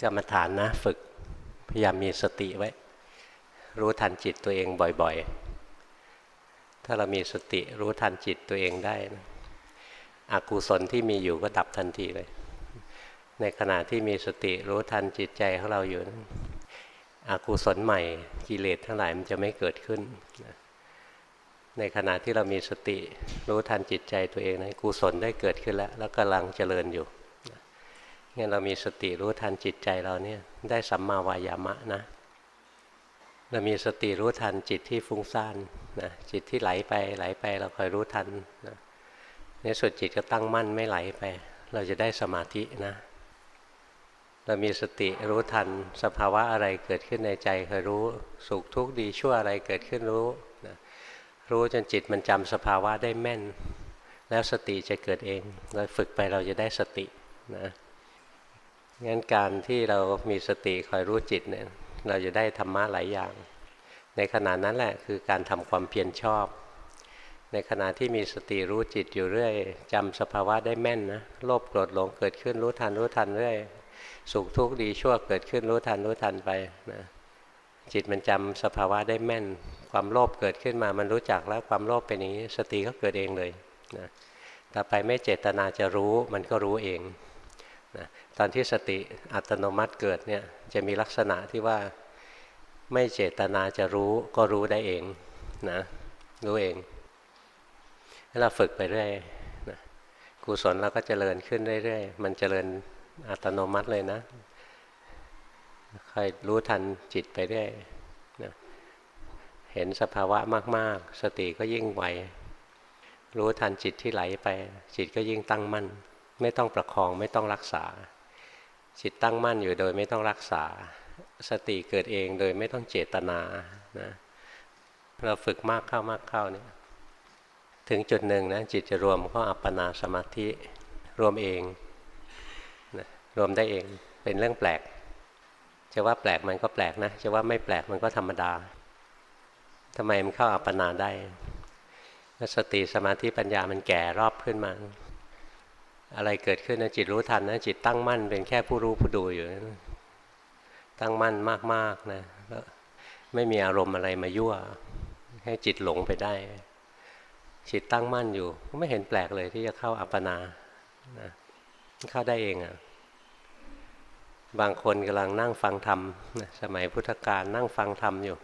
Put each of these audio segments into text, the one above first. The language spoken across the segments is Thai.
กรรมฐานนะฝึกพยายามมีสติไว้ รู้ทันจิตตัวเองบ่อยๆ ถ้าเรามีสติรู้ทันจิตตัวเองได้นะอกุศลที่มีอยู่ก็ดับทันทีเลย ในขณะที่มีสติรู้ทันจิตใจของเราอยู่นะอกุศลใหม่กิเลสทั้งหลายมันจะไม่เกิดขึ้น ในขณะที่เรามีสติรู้ทันจิตใจตัวเองนะกุศลได้เกิดขึ้นแล้ว แล้วกำลังเจริญอยู่ งั้นเรามีสติรู้ทันจิตใจเราเนี่ยได้สัมมาวายามะนะ เรามีสติรู้ทันจิตที่ฟุ้งซ่านนะจิตที่ไหลไปไหลไปเราคอยรู้ทันนะในสุดจิตก็ตั้งมั่นไม่ไหลไป เราจะได้สมาธินะ เรามีสติรู้ทันสภาวะอะไรเกิดขึ้นในใจคอยรู้สุขทุกข์ดีชั่วอะไรเกิดขึ้นรู้นะรู้จนจิตมันจำสภาวะได้แม่น แล้วสติจะเกิดเองเราฝึกไปเราจะได้สตินะ งั้นการที่เรามีสติคอยรู้จิตเนี่ยเราจะได้ธรรมะหลายอย่าง ในขณะนั้นแหละคือการทำความเพียรชอบ ในขณะที่มีสติรู้จิตอยู่เรื่อยจำสภาวะได้แม่นนะโลภโกรธหลงเกิดขึ้นรู้ทันรู้ทันเรื่อยสุขทุกข์ดีชั่วเกิดขึ้นรู้ทันรู้ทันไปนะจิตมันจำสภาวะได้แม่น ความโลภเกิดขึ้นมามันรู้จักแล้วความโลภเป็นอย่างนี้ สติก็เกิดเองเลยนะต่อไปไม่เจตนาจะรู้มันก็รู้เอง ตอนที่สติอัตโนมัติเกิดเนี่ยจะมีลักษณะที่ว่าไม่เจตนาจะรู้ก็รู้ได้เองนะรู้เองให้เราฝึกไปเรื่อยนะกุศลเราก็เจริญขึ้นเรื่อยๆ มันเจริญอัตโนมัติเลยนะคอยรู้ทันจิตไปเรื่อยนะเห็นสภาวะมากๆ สติก็ยิ่งไวรู้ทันจิตที่ไหลไป จิตก็ยิ่งตั้งมั่น ไม่ต้องประคองไม่ต้องรักษา จิตตั้งมั่นอยู่โดยไม่ต้องรักษา สติเกิดเองโดยไม่ต้องเจตนานะเราฝึกมากเข้ามากเข้าเนี่ยถึงจุดหนึ่งนะจิตจะรวมเข้าอัปปนาสมาธิรวมเองนะรวมได้เองเป็นเรื่องแปลก จะว่าแปลกมันก็แปลกนะ จะว่าไม่แปลกมันก็ธรรมดาทำไมมันเข้าอัปปนาได้สติสมาธิปัญญามันแก่รอบขึ้นมา อะไรเกิดขึ้นนะจิตรู้ทันนะจิตตั้งมั่นเป็นแค่ผู้รู้ผู้ดูอยู่นะตั้งมั่นมากๆนะแล้วไม่มีอารมณ์อะไรมายั่ว ให้จิตหลงไปได้ จิตตั้งมั่นอยู่ไม่เห็นแปลกเลยที่จะเข้าอัปปนานะเข้าได้เองอะ่ะบางคนกำลังนั่งฟังธรรมสมัยพุทธกาลนั่งฟังธรรมอยู่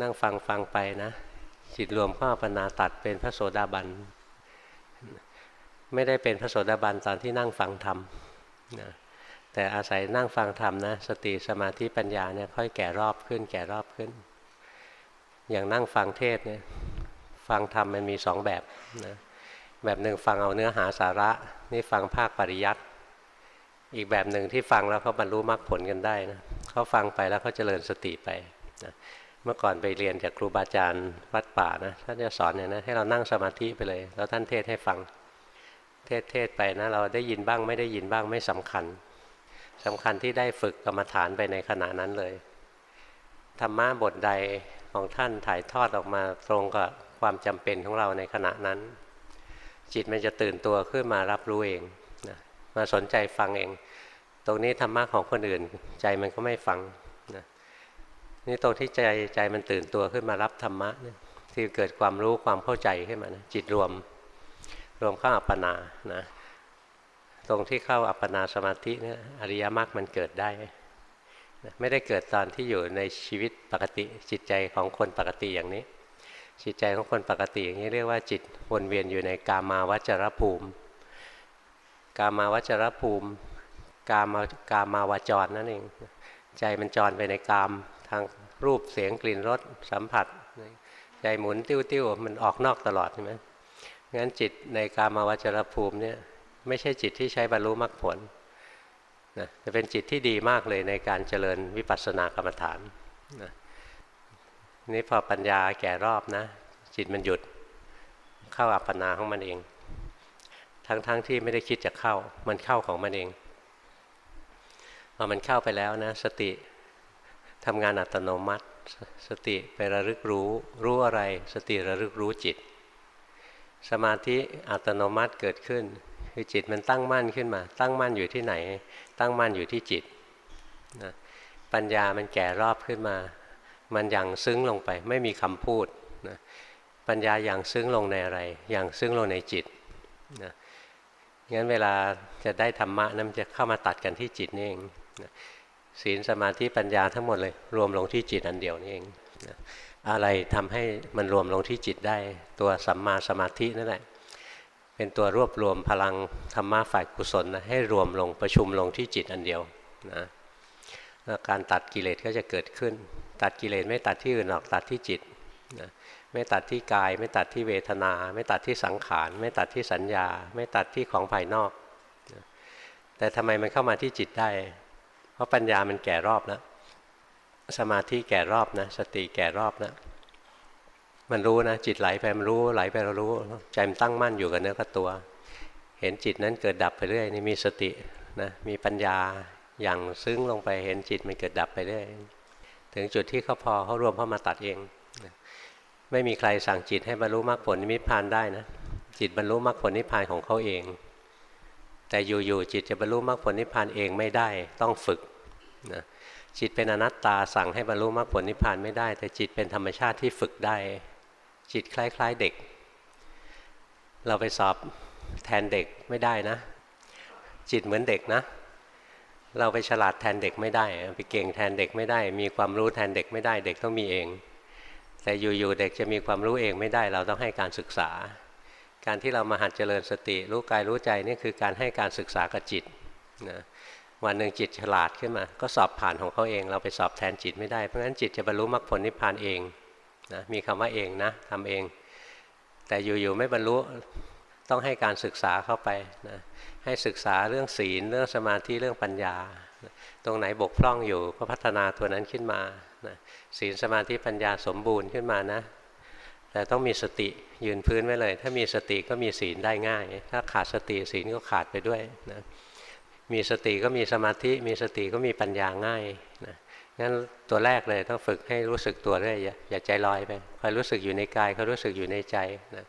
นั่งฟังฟังไปนะ จิตรวมเข้าอัปปนาตัดเป็นพระโสดาบัน ไม่ได้เป็นพระโสดาบันตอนที่นั่งฟังธรรมนะแต่อาศัยนั่งฟังธรรมนะสติสมาธิปัญญาเนี่ยค่อยแก่รอบขึ้น แก่รอบขึ้น อย่างนั่งฟังเทศเนี่ยฟังธรรมมันมีสองแบบนะแบบหนึ่งฟังเอาเนื้อหาสาระนี่ฟังภาคปริยัติอีกแบบหนึ่งที่ฟังแล้วเขาบรรลุมรรคผลกันได้นะเขาฟังไปแล้วเขาเจริญสติไปนะเมื่อก่อนไปเรียนจากครูบาอาจารย์วัดป่านะท่านจะสอนเนี่ยนะให้เรานั่งสมาธิไปเลย แล้วท่านเทศให้ฟัง เทศเทศไปนะเราได้ยินบ้างไม่ได้ยินบ้างไม่สำคัญสำคัญที่ได้ฝึกกรรมฐานไปในขณะนั้นเลยธรรมะบทใดของท่านถ่ายทอดออกมาตรงกับความจำเป็นของเราในขณะนั้น จิตมันจะตื่นตัวขึ้นมารับรู้เองนะมาสนใจฟังเอง ตรงนี้ธรรมะของคนอื่น ใจมันก็ไม่ฟังนะนี่ตรงที่ใจใจมันตื่นตัวขึ้นมารับธรรมะที่เกิดความรู้ความเข้าใจขึ้นมานะจิตรวม รวมเข้าอัปปนานะตรงที่เข้าอัปปนาสมาธิเนี่ยอริยมรรคมันเกิดได้ไม่ได้เกิดตอนที่อยู่ในชีวิตปกติจิตใจของคนปกติอย่างนี้ จิตใจของคนปกติอย่างนี้เรียกว่าจิตวนเวียนอยู่ในกามาวจรภูมิ กามาวจรภูมิ กามากามาวจรนั่นเองใจมันจรไปในกามทางรูปเสียงกลิ่นรสสัมผัส ใจหมุนติ้วๆมันออกนอกตลอดใช่ไหม งั้นจิตในกามาวจรภูมิเนี่ยไม่ใช่จิตที่ใช้บรรลุมรรคผลนะจะเป็นจิตที่ดีมากเลยในการเจริญวิปัสสนากรรมฐานนะนี่พอปัญญาแก่รอบนะ จิตมันหยุดเข้าอัปปนาของมันเอง ทั้งๆทที่ไม่ได้คิดจะเข้ามันเข้าของมันเองพอมันเข้าไปแล้วนะสติทำงานอัตโนมัติ สติไประลึกรู้ รู้อะไร สติระลึกรู้จิต สมาธิอัตโนมัติเกิดขึ้น คือจิตมันตั้งมั่นขึ้นมา ตั้งมั่นอยู่ที่ไหน ตั้งมั่นอยู่ที่จิตนะปัญญามันแก่รอบขึ้นมา มันอย่างซึ้งลงไป ไม่มีคำพูดนะปัญญาอย่างซึ้งลงในอะไร อย่างซึ้งลงในจิตนะงั้นเวลาจะได้ธรรมะนั้นจะเข้ามาตัดกันที่จิตนี่เองนะศีลสมาธิปัญญาทั้งหมดเลย รวมลงที่จิตอันเดียวนี่เองนะ อะไรทำให้มันรวมลงที่จิตได้ ตัวสัมมาสมาธินั่นแหละเป็นตัวรวบรวมพลังธรรมะฝ่ายกุศลนะให้รวมลงประชุมลงที่จิตอันเดียวนะแล้วการตัดกิเลสก็จะเกิดขึ้น ตัดกิเลสไม่ตัดที่อื่นหรอกตัดที่จิตนะไม่ตัดที่กาย ไม่ตัดที่เวทนา ไม่ตัดที่สังขาร ไม่ตัดที่สัญญา ไม่ตัดที่ของภายนอกนะแต่ทำไมมันเข้ามาที่จิตได้ เพราะปัญญามันแก่รอบแล้ว สมาธิแก่รอบนะสติแก่รอบนะมันรู้นะจิตไหลไปมันรู้ไหลไปเรารู้ ใจมันตั้งมั่นอยู่กับเนื้อกับตัว เห็นจิตนั้นเกิดดับไปเรื่อยนี่มีสตินะมีปัญญาอย่างซึ้งลงไปเห็นจิตมันเกิดดับไปเรื่อยถึงจุดที่เขาพอเขารวมเข้ามาตัดเอง ไม่มีใครสั่งจิตให้บรรลุมรรคผลนิพพานได้นะจิตบรรลุมรรคผลนิพพานของเขาเอง แต่อยู่ๆจิตจะบรรลุมรรคผลนิพพานเองไม่ได้ต้องฝึกนะ จิตเป็นอนัตตาสั่งให้บรรลุมรรคผลนิพพานไม่ได้ แต่จิตเป็นธรรมชาติที่ฝึกได้ จิตคล้าย ๆเด็ก เราไปสอบแทนเด็กไม่ได้นะ จิตเหมือนเด็กนะ เราไปฉลาดแทนเด็กไม่ได้ ไปเก่งแทนเด็กไม่ได้ มีความรู้แทนเด็กไม่ได้ เด็กต้องมีเอง แต่อยู่ๆเด็กจะมีความรู้เองไม่ได้ เราต้องให้การศึกษา การที่เรามาหัดเจริญสติ รู้กายรู้ใจนี่คือการให้การศึกษากับจิตนะ วันหนึ่งจิตฉลาดขึ้นมา ก็สอบผ่านของเขาเอง เราไปสอบแทนจิตไม่ได้ เพราะฉะนั้นจิตจะบรรลุมรรคผลนิพพานเองนะมีคำว่าเองนะทำเอง แต่อยู่ๆไม่บรรลุต้องให้การศึกษาเข้าไปนะให้ศึกษาเรื่องศีล เรื่องสมาธิเรื่องปัญญา ตรงไหนบกพร่องอยู่ก็พัฒนาตัวนั้นขึ้นมานะศีลสมาธิปัญญาสมบูรณ์ขึ้นมานะแต่ต้องมีสติยืนพื้นไว้เลย ถ้ามีสติก็มีศีลได้ง่าย ถ้าขาดสติศีลก็ขาดไปด้วยนะ มีสติก็มีสมาธิ มีสติก็มีปัญญาง่ายนะงั้นตัวแรกเลยต้องฝึกให้รู้สึกตัวเรื่อยอย่าใจลอยไปคอยรู้สึกอยู่ในกายเขารู้สึกอยู่ในใจนะ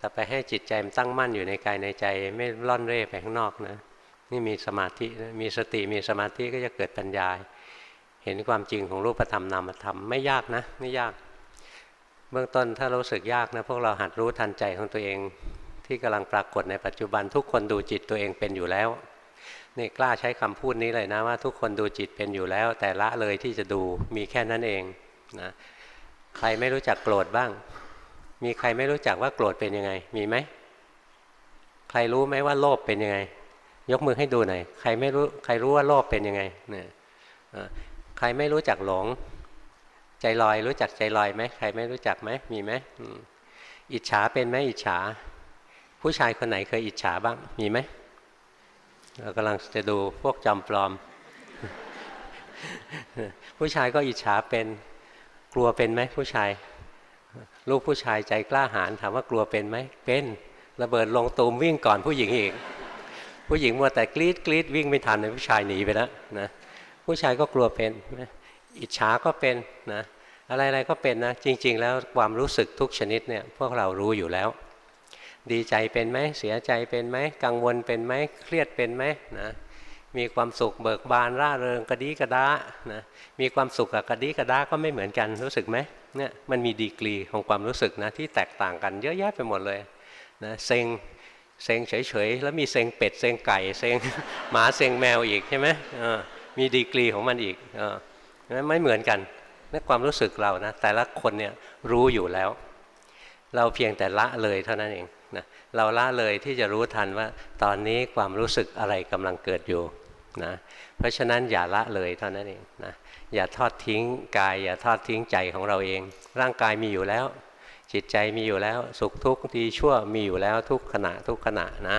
ต่อไปให้จิตใจมันตั้งมั่นอยู่ในกายในใจ ไม่ล่อนเร่ไปข้างนอกนะนี่มีสมาธิมีสติมีสมาธิก็จะเกิดปัญญา เห็นความจริงของรูปธรรมนามธรรมไม่ยากนะไม่ยาก เบื้องต้นถ้ารู้สึกยากนะพวกเราหัดรู้ทันใจของตัวเอง ที่กำลังปรากฏในปัจจุบันทุกคนดูจิตตัวเองเป็นอยู่แล้ว นี่กล้าใช้คำพูดนี้เลยนะว่าทุกคนดูจิตเป็นอยู่แล้ว แต่ละเลยที่จะดูมีแค่นั้นเองนะใครไม่รู้จักโกรธบ้าง มีใครไม่รู้จักว่าโกรธเป็นยังไง มีไหมใครรู้ไหมว่าโลภเป็นยังไง ยกมือให้ดูหน่อยใครไม่รู้ใครรู้ว่าโลภเป็นยังไงเนี่ยใครไม่รู้จักหลง ใจลอยรู้จักใจลอยไหมใครไม่รู้จักไหมมีไหมอิจฉาเป็นไหมอิจฉา ผู้ชายคนไหนเคยอิจฉาบ้างมีไหม เรากำลังจะดูพวกจำปลอม ผู้ชายก็อิจฉาเป็นกลัวเป็นไหมผู้ชาย ลูกผู้ชายใจกล้าหาญถามว่ากลัวเป็นไหมเป็นระเบิดลงตูมวิ่งก่อนผู้หญิงอีก ผู้หญิงมัวแต่กรีดกรีดวิ่งไม่ทันเลยผู้ชายหนีไปแล้วนะผู้ชายก็กลัวเป็นอิจฉาก็เป็นนะอะไรๆก็เป็นนะจริง ๆ แล้วความรู้สึกทุกชนิดเนี่ยพวกเรารู้อยู่แล้ว ดีใจเป็นไหมเสียใจเป็นไหมกังวลเป็นไหมเครียดเป็นไหมนะมีความสุขเบิกบานร่าเริงกระดีกระดานะมีความสุขกับกระดีกระดาก็ไม่เหมือนกันรู้สึกไหมเนี่ยมันมีดีกรีของความรู้สึกนะที่แตกต่างกันเยอะแยะไปหมดเลยนะเซ็งเซ็งเฉยๆแล้วมีเซ็งเป็ดเซ็งไก่เซ็งหมาเซ็งแมวอีกใช่ไหมมีดีกรีของมันอีกไม่เหมือนกันนี่ความรู้สึกเรานะแต่ละคนเนี่ยรู้อยู่แล้ว เราเพียงแต่ละเลยเท่านั้นเอง เราละเลยที่จะรู้ทันว่าตอนนี้ความรู้สึกอะไรกำลังเกิดอยู่นะเพราะฉะนั้นอย่าละเลยเท่านั้นเองนะอย่าทอดทิ้งกาย อย่าทอดทิ้งใจของเราเอง ร่างกายมีอยู่แล้ว จิตใจมีอยู่แล้ว สุขทุกข์ดีชั่วมีอยู่แล้วทุกขณะทุกขณะนะ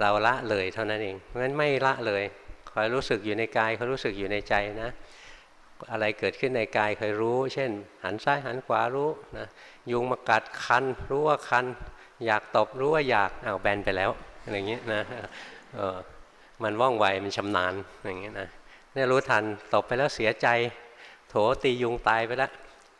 เราละเลยเท่านั้นเองเพราะฉะนั้นไม่ละเลยคอยรู้สึกอยู่ในกายคอยรู้สึกอยู่ในใจนะอะไรเกิดขึ้นในกายคอยรู้ เช่น หันซ้ายหันขวารู้นะยุงมากัดคัน รู้ว่าคัน อยากตบรู้ว่าอยากเอาแบนไปแล้วอะไรเงี้ยนะเออมันว่องไวมันชำนาญอย่างเงี้ยนะเนี่ยรู้ทันตบไปแล้วเสียใจ โถตียุงตายไปแล้ว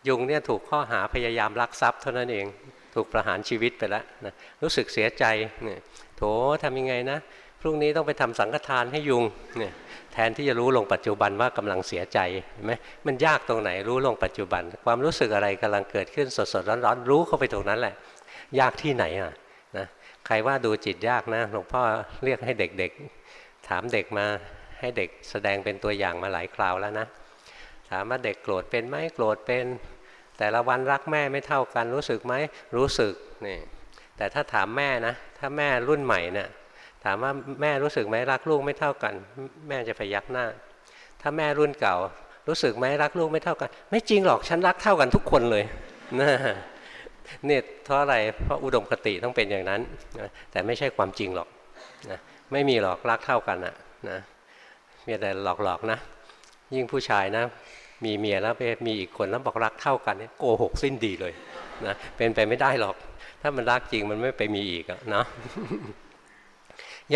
ยุงเนี่ยถูกข้อหาพยายามลักทรัพย์เท่านั้นเองถูกประหารชีวิตไปแล้วนะรู้สึกเสียใจเนี่ยโถทำยังไงนะพรุ่งนี้ต้องไปทำสังฆทานให้ยุงเนี่ยแทนที่จะรู้ลงปัจจุบันว่ากำลังเสียใจเห็นไหมมันยากตรงไหนรู้ลงปัจจุบัน ความรู้สึกอะไรกำลังเกิดขึ้นสดสดร้อนร้อนรู้เข้าไปตรงนั้นแหละ ยากที่ไหนอะนะใครว่าดูจิตยากนะหลวงพ่อเรียกให้เด็กๆ ถามเด็กมาให้เด็กแสดงเป็นตัวอย่างมาหลายคราวแล้วนะ ถามว่าเด็กโกรธเป็นไหมโกรธเป็น แต่ละวันรักแม่ไม่เท่ากันรู้สึกไหมรู้สึกนี่แต่ถ้าถามแม่นะ ถ้าแม่รุ่นใหม่เนะี่ยถามว่าแม่รู้สึกไหมรักลูกไม่เท่ากัน แม่จะพยักหน้า ถ้าแม่รุ่นเก่า รู้สึกไหมรักลูกไม่เท่ากัน ไม่จริงหรอกฉันรักเท่ากันทุกคนเลยนะ เนี่ยเพราะอะไรเพราะอุดมคติต้องเป็นอย่างนั้นนะแต่ไม่ใช่ความจริงหรอกนะไม่มีหรอกรักเท่ากันอะนะมีแต่หลอกๆนะ ยิ่งผู้ชายนะ มีเมียแล้วไปมีอีกคนแล้วบอกรักเท่ากันนี่โกหกสิ้นดีเลยนะเป็นไปไม่ได้หรอก ถ้ามันรักจริงมันไม่ไปมีอีกเนาะ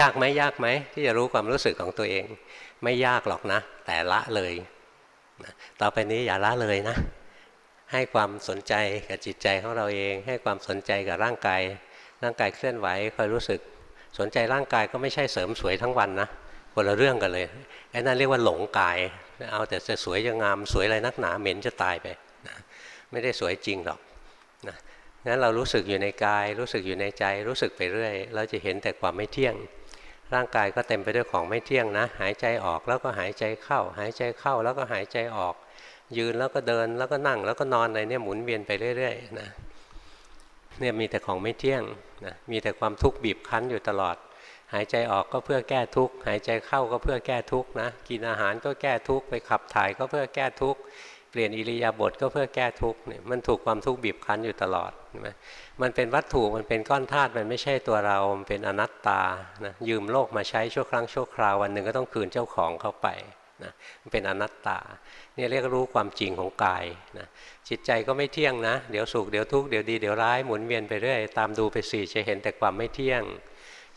ยากไหมยากไหมที่จะรู้ความรู้สึกของตัวเอง ไม่ยากหรอกนะ แต่ละเลยต่อไปนี้อย่าละเลยนะ ให้ความสนใจกับจิตใจของเราเอง ให้ความสนใจกับร่างกาย ร่างกายเคลื่อนไหวคอยรู้สึก สนใจร่างกายก็ไม่ใช่เสริมสวยทั้งวันนะคนละเรื่องกันเลยไอ้นั่นเรียกว่าหลงกาย เอาแต่จะสวยจะงามสวยอะไรนักหนาเหม็นจะตายไปนะไม่ได้สวยจริงหรอกนะงั้นเรารู้สึกอยู่ในกาย รู้สึกอยู่ในใจ รู้สึกไปเรื่อย เราจะเห็นแต่ความไม่เที่ยง ร่างกายก็เต็มไปด้วยของไม่เที่ยงนะ หายใจออกแล้วก็หายใจเข้า หายใจเข้าแล้วก็หายใจออก ยืนแล้วก็เดินแล้วก็นั่งแล้วก็นอนอะไรเนี่ยหมุนเวียนไปเรื่อยๆนะเนี่ยมีแต่ของไม่เที่ยงนะมีแต่ความทุกข์บีบคั้นอยู่ตลอด หายใจออกก็เพื่อแก้ทุกข์หายใจเข้าก็เพื่อแก้ทุกข์นะกินอาหารก็แก้ทุกข์ไปขับถ่ายก็เพื่อแก้ทุกข์เปลี่ยนอิริยาบถก็เพื่อแก้ทุกข์เนี่ยมันถูกความทุกข์บีบคั้นอยู่ตลอดใช่ไหมมันเป็นวัตถุมันเป็นก้อนธาตุมันไม่ใช่ตัวเรา มันเป็นอนัตตานะยืมโลกมาใช้ชั่วครั้งชั่วคราววันหนึ่งก็ต้องคืนเจ้าของเข้าไปนะมันเป็นอนัตตา นี่ยเรียกรู้ความจริงของกายนะจิตใจก็ไม่เที่ยงนะ เดี๋ยวสุขเดี๋ยวทุกข์เดี๋ยวดีเดี๋ยวร้ายหมุนเวียนไปเรื่อยตามดูไปสี่จะเห็นแต่ความไม่เที่ยง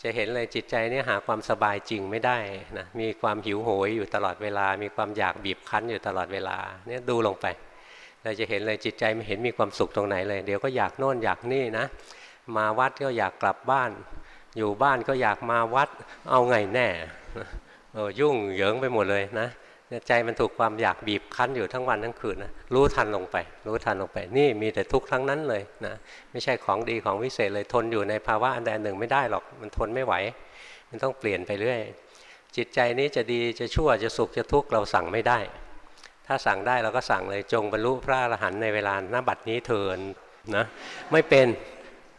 จะเห็นเลยจิตใจนี่หาความสบายจริงไม่ได้นะมีความหิวโหยอยู่ตลอดเวลา มีความอยากบีบคั้นอยู่ตลอดเวลาเนี่ยดูลงไป เราจะเห็นเลยจิตใจไม่เห็นมีความสุขตรงไหนเลย เดี๋ยวก็อยากโน่นอยากนี่นะ มาวัดก็อยากกลับบ้าน อยู่บ้านก็อยากมาวัดเอาไงแน่เออยุ่งเหยิงไปหมดเลยนะ ใจมันถูกความอยากบีบคั้นอยู่ทั้งวันทั้งคืนนะรู้ทันลงไป รู้ทันลงไป นี่มีแต่ทุกข์ทั้งนั้นเลยนะไม่ใช่ของดีของวิเศษเลยทนอยู่ในภาวะอันใดหนึ่งไม่ได้หรอกมันทนไม่ไหว มันต้องเปลี่ยนไปเรื่อย จิตใจนี้จะดีจะชั่วจะสุขจะทุกข์เราสั่งไม่ได้ ถ้าสั่งได้เราก็สั่งเลยจงบรรลุพระอรหันต์ในเวลาหน้าบัดนี้เถินนะไม่เป็น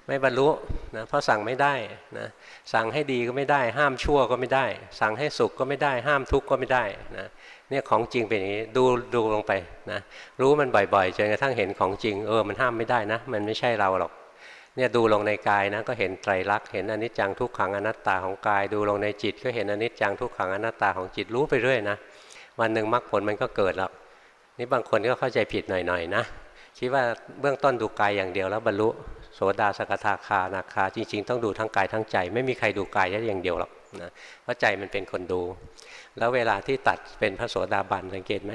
ไม่บรรลุนะเพราะสั่งไม่ได้นะสั่งให้ดีก็ไม่ได้ ห้ามชั่วก็ไม่ได้ สั่งให้สุขก็ไม่ได้ ห้ามทุกข์ก็ไม่ได้นะ เนี่ยของจริงเป็นอย่างนี้ดูดูลงไปนะรู้มันบ่อยๆจนกระทั่งเห็นของจริงเออมันห้ามไม่ได้นะ มันไม่ใช่เราหรอกเนี่ยดูลงในกายนะก็เห็นไตรลักษณ์เห็นอนิจจังทุกขังอนัตตาของกาย ดูลงในจิตก็เห็นอนิจจังทุกขังอนัตตาของจิตรู้ไปเรื่อยนะวันหนึ่งมรรคผลมันก็เกิดแล้วนี่บางคนก็เข้าใจผิดหน่อยๆนะคิดว่าเบื้องต้นดูกายอย่างเดียวแล้วบรรลุโสดาสกทาคานาคาจริง ๆ ต้องดูทั้งกายทั้งใจ ไม่มีใครดูกายแค่อย่างเดียวหรอกนะเพราะใจมันเป็นคนดู แล้วเวลาที่ตัดเป็นพระโสดาบันสังเกตไหม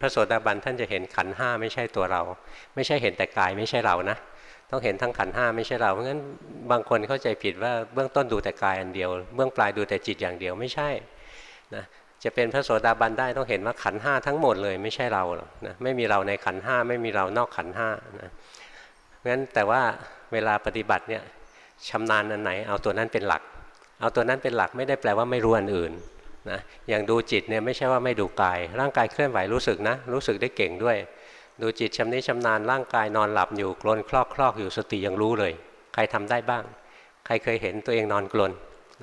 พระโสดาบันท่านจะเห็นขันห้าไม่ใช่ตัวเรา ไม่ใช่เห็นแต่กายไม่ใช่เรานะ ต้องเห็นทั้งขันห้าไม่ใช่เราเพราะงั้นบางคนเข้าใจผิดว่าเบื้องต้นดูแต่กายอันเดียว เบื้องปลายดูแต่จิตอย่างเดียวไม่ใช่นะจะเป็นพระโสดาบันได้ต้องเห็นว่าขันห้าทั้งหมดเลยไม่ใช่เราหรอกนะไม่มีเราในขันห้าไม่มีเรานอกขันห้านะงั้นแต่ว่าเวลาปฏิบัติเนี่ยชำนาญอันไหนเอาตัวนั้นเป็นหลัก เอาตัวนั้นเป็นหลักไม่ได้แปลว่าไม่รู้อันอื่น นะอย่างดูจิตเนี่ยไม่ใช่ว่าไม่ดูกาย ร่างกายเคลื่อนไหวรู้สึกนะ รู้สึกได้เก่งด้วย ดูจิตชำนิชำนาญร่างกายนอนหลับอยู่กลนคลอกคลอกอยู่สติยังรู้เลย ใครทำได้บ้าง ใครเคยเห็นตัวเองนอนกลน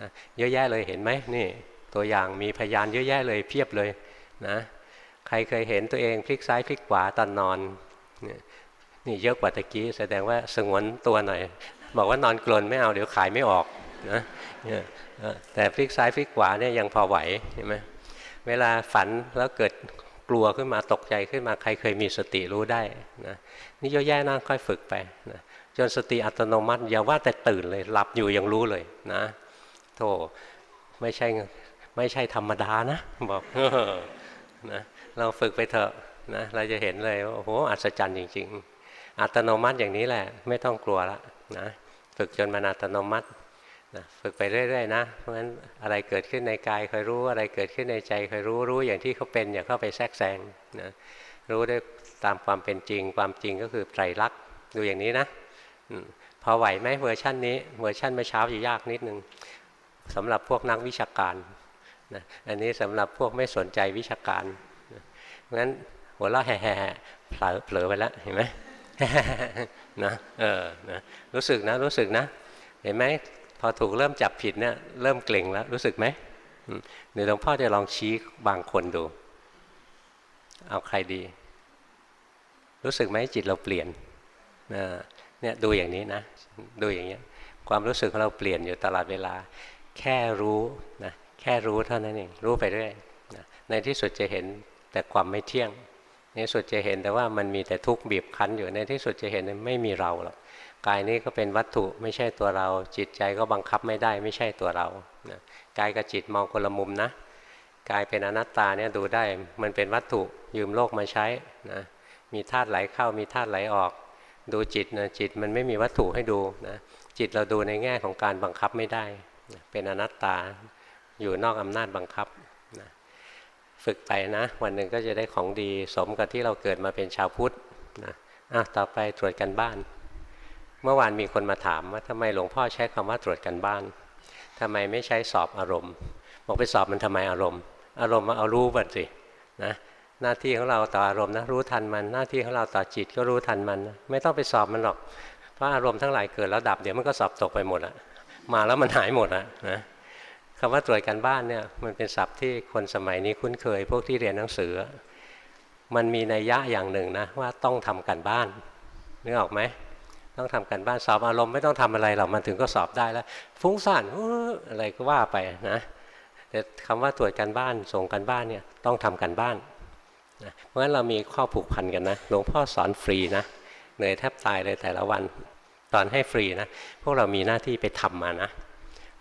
นะเยอะแยะเลยเห็นไหมนี่ ตัวอย่างมีพยานเยอะแยะเลยเพียบเลยนะใครเคยเห็นตัวเองพลิกซ้ายพลิกขวาตอนนอนนี่เยอะกว่าตะกี้แสดงว่าสงวนตัวหน่อย บอกว่านอนกลนไม่เอาเดี๋ยวขายไม่ออกนะ แต่พลิกซ้ายพลิกขวาเนี่ยยังพอไหวเห็นไหมเวลาฝันแล้วเกิดกลัวขึ้นมาตกใจขึ้นมาใครเคยมีสติรู้ได้นะนี่เยอะแยะนะค่อยฝึกไปนะจนสติอัตโนมัติอย่าว่าแต่ตื่นเลยหลับอยู่ยังรู้เลยนะโธ่ไม่ใช่ไม่ใช่ธรรมดานะบอกนะเราฝึกไปเถอะนะเราจะเห็นเลยโอ้โหอัศจรรย์จริง ๆ อัตโนมัติอย่างนี้แหละ ไม่ต้องกลัวละนะฝึกจนมันอัตโนมัติ นะฝึกไปเรื่อยๆนะ เพราะฉะนั้นอะไรเกิดขึ้นในกายคอยรู้อะไรเกิดขึ้นในใจคอยรู้รู้อย่างที่เขาเป็นอย่าเข้าไปแทรกแซงนะรู้ได้ตามความเป็นจริง ความจริงก็คือไตรลักษณ์ดูอย่างนี้นะพอไหวไหมเวอร์ชันนี้เวอร์ชันเมื่อเช้าจะยากนิดนึงสำหรับพวกนักวิชาการนะอันนี้สำหรับพวกไม่สนใจวิชาการเพราะฉะนั้นหัวเราะแหะๆเผลอไปแล้วเห็นไหมนะเออนะรู้สึกนะรู้สึกนะ เห็นไหม พอถูกเริ่มจับผิดเนี่ยเริ่มเกร็งแล้วรู้สึกไหมเดี๋ยวหลวงพ่อจะลองชี้บางคนดู เอาใครดี รู้สึกไหมจิตเราเปลี่ยนเนี่ยดูอย่างนี้นะดูอย่างเงี้ยความรู้สึกของเราเปลี่ยนอยู่ตลอดเวลา แค่รู้นะแค่รู้เท่านั้นเองรู้ไปเรื่อยนะในที่สุดจะเห็นแต่ความไม่เที่ยง ในที่สุดจะเห็นแต่ว่ามันมีแต่ทุกข์บีบคั้นอยู่ในที่สุดจะเห็นไม่มีเราหรอก กายนี้ก็เป็นวัตถุไม่ใช่ตัวเรา จิตใจก็บังคับไม่ได้ไม่ใช่ตัวเรานะกายกับจิตมองคนละมุมนะกายเป็นอนัตตาเนี่ยดูได้มันเป็นวัตถุยืมโลกมาใช้นะมีธาตุไหลเข้ามีธาตุไหลออก ดูจิตนะจิตมันไม่มีวัตถุให้ดูนะจิตเราดูในแง่ของการบังคับไม่ได้นะเป็นอนัตตาอยู่นอกอำนาจบังคับนะฝึกไปนะ วันหนึ่งก็จะได้ของดีสมกับที่เราเกิดมาเป็นชาวพุทธนะอะต่อไปตรวจกันบ้าน เมื่อวานมีคนมาถามว่าทำไมหลวงพ่อใช้คำว่าตรวจกันบ้านทำไมไม่ใช้สอบอารมณ์ บอกไปสอบมันทำไมอารมณ์ อารมณ์มาเอารู้บัดสินะหน้าที่ของเราต่ออารมณ์นะรู้ทันมัน หน้าที่ของเราต่อจิตก็รู้ทันมันไม่ต้องไปสอบมันหรอก เพราะอารมณ์ทั้งหลายเกิดแล้วดับเดี๋ยวมันก็สอบตกไปหมดอะมาแล้วมันหายหมดอะนะคำว่าตรวจกันบ้านเนี่ยมันเป็นศัพท์ที่คนสมัยนี้คุ้นเคย พวกที่เรียนหนังสือ มันมีนัยยะอย่างหนึ่งนะว่าต้องทำกันบ้านนึกออกไหม ต้องทำกันบ้านสอบอารมณ์ไม่ต้องทำอะไรหรอกมันถึงก็สอบได้แล้ว ฟุ้งซ่านอะไรก็ว่าไปนะแต่คำว่าตรวจกันบ้านส่งกันบ้านเนี่ยต้องทำกันบ้านนะเพราะฉะนั้นเรามีข้อผูกพันกันนะหลวงพ่อสอนฟรีนะเหนื่อยแทบตายเลยแต่ละวันตอนให้ฟรีนะพวกเรามีหน้าที่ไปทำมานะ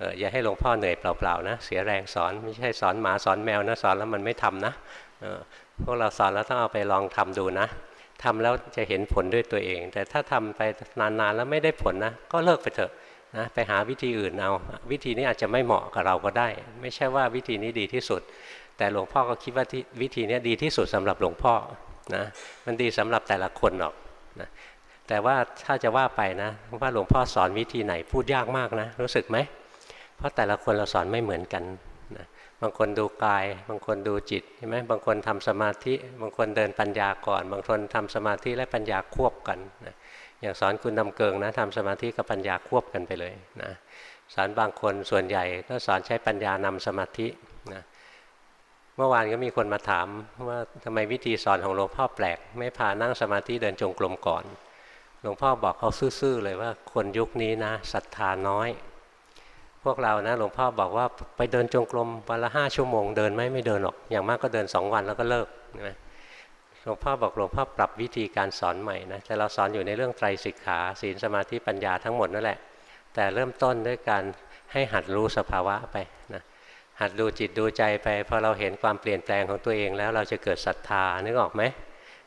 อออย่าให้หลวงพ่อเหนื่อยเปล่าๆนะเสียแรงสอนไม่ใช่สอนหมาสอนแมวนะสอนแล้วมันไม่ทำนะพวกเราสอนแล้วต้องเอาไปลองทำดูนะ ทำแล้วจะเห็นผลด้วยตัวเอง แต่ถ้าทำไปนานๆแล้วไม่ได้ผลนะ ก็เลิกไปเถอะนะไปหาวิธีอื่นเอา วิธีนี้อาจจะไม่เหมาะกับเราก็ได้ ไม่ใช่ว่าวิธีนี้ดีที่สุด แต่หลวงพ่อก็คิดว่าวิธีนี้ดีที่สุดสำหรับหลวงพ่อนะมันดีสำหรับแต่ละคนหรอกนะแต่ว่าถ้าจะว่าไปนะว่าหลวงพ่อสอนวิธีไหนพูดยากมากนะ รู้สึกไหม เพราะแต่ละคนเราสอนไม่เหมือนกัน บางคนดูกาย บางคนดูจิตใช่ไหมบางคนทำสมาธิ บางคนเดินปัญญาก่อน บางคนทำสมาธิและปัญญาควบกันนะอย่างสอนคุณดำเกิงนะทำสมาธิกับปัญญาควบกันไปเลยนะสอนบางคนส่วนใหญ่ก็สอนใช้ปัญญานำสมาธินะเมื่อวานก็มีคนมาถามว่าทำไมวิธีสอนของหลวงพ่อแปลก ไม่พานั่งสมาธิเดินจงกรมก่อน หลวงพ่อบอกเขาซื่อๆเลยว่าคนยุคนี้นะศรัทธาน้อย พวกเรานะหลวงพ่อบอกว่าไปเดินจงกรมวันละห้าชั่วโมงเดินไหมไม่เดินหรอก อย่างมากก็เดินสองวันแล้วก็เลิกนะหลวงพ่อบอกหลวงพ่อปรับวิธีการสอนใหม่นะแต่เราสอนอยู่ในเรื่องไตรสิกขาศีลสมาธิปัญญาทั้งหมดนั่นแหละ แต่เริ่มต้นด้วยการให้หัดรู้สภาวะไปนะหัดดูจิตดูใจไปพอเราเห็นความเปลี่ยนแปลงของตัวเองแล้วเราจะเกิดศรัทธานึกออกไหม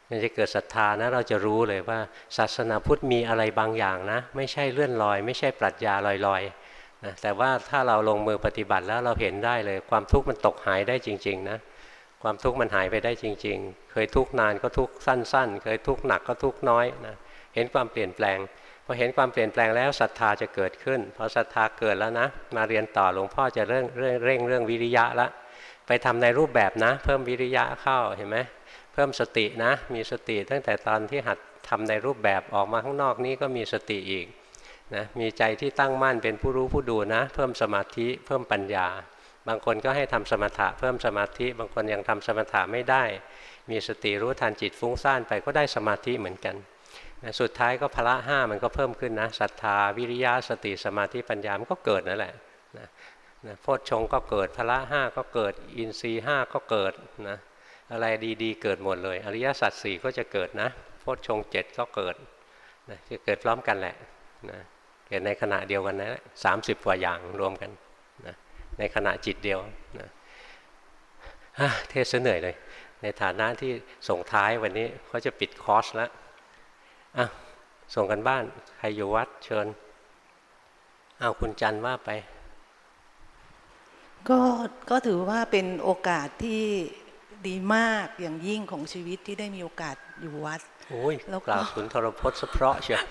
มันจะเกิดศรัทธานะเราจะรู้เลยว่าศาสนาพุทธมีอะไรบางอย่างนะ ไม่ใช่เลื่อนลอย ไม่ใช่ปรัชญาลอยๆ นะแต่ว่าถ้าเราลงมือปฏิบัติแล้วเราเห็นได้เลย ความทุกข์มันตกหายได้จริง ๆ นะ ความทุกข์มันหายไปได้จริง ๆ เคยทุกข์นานก็ทุกข์สั้น ๆ เคยทุกข์หนักก็ทุกข์น้อยนะเห็นความเปลี่ยนแปลงพอเห็นความเปลี่ยนแปลงแล้วศรัทธาจะเกิดขึ้นพอศรัทธาเกิดแล้วนะ มาเรียนต่อหลวงพ่อจะเร่งเร่งเร่งเรื่องวิริยะละไปทำในรูปแบบนะ เพิ่มวิริยะเข้าเห็นไหมเพิ่มสตินะ มีสติตั้งแต่ตอนที่หัดทำในรูปแบบออกมาข้างนอกนี้ก็มีสติอีก นะมีใจที่ตั้งมั่นเป็นผู้รู้ผู้ดูนะ เพิ่มสมาธิเพิ่มปัญญา บางคนก็ให้ทำสมถะ เพิ่มสมาธิ บางคนยังทำสมถะไม่ได้ มีสติรู้ทันจิตฟุ้งซ่านไปก็ได้สมาธิเหมือนกันนะสุดท้ายก็พละห้ามันก็เพิ่มขึ้นนะศรัทธาวิริยะสติสมาธิปัญญามันก็เกิดนั่นแหละนะนะโพชฌงก็เกิดพละห้าก็เกิดอินทรีห้าก็เกิดนะอะไรดีๆ เกิดหมดเลย อริยสัจสี่ก็จะเกิดนะโพชฌงเจ็ดก็เกิดนะจะเกิดพร้อมกันแหละนะ เกิดในขณะเดียวกันนะสามสิบกว่าอย่างรวมกันนะในขณะจิตเดียวนะเทศเหนื่อยเลย ในฐานะที่ส่งท้ายวันนี้เขาจะปิดคอร์สแล้วอะส่งกันบ้าน ใครอยู่วัดเชิญเอาคุณจันว่าไป ก็ก็ถือว่าเป็นโอกาสที่ดีมากอย่างยิ่งของชีวิตที่ได้มีโอกาสอยู่วัด โอ้ยแล้วก็กล่าวสุนทรพจน์สะเพราะเชียว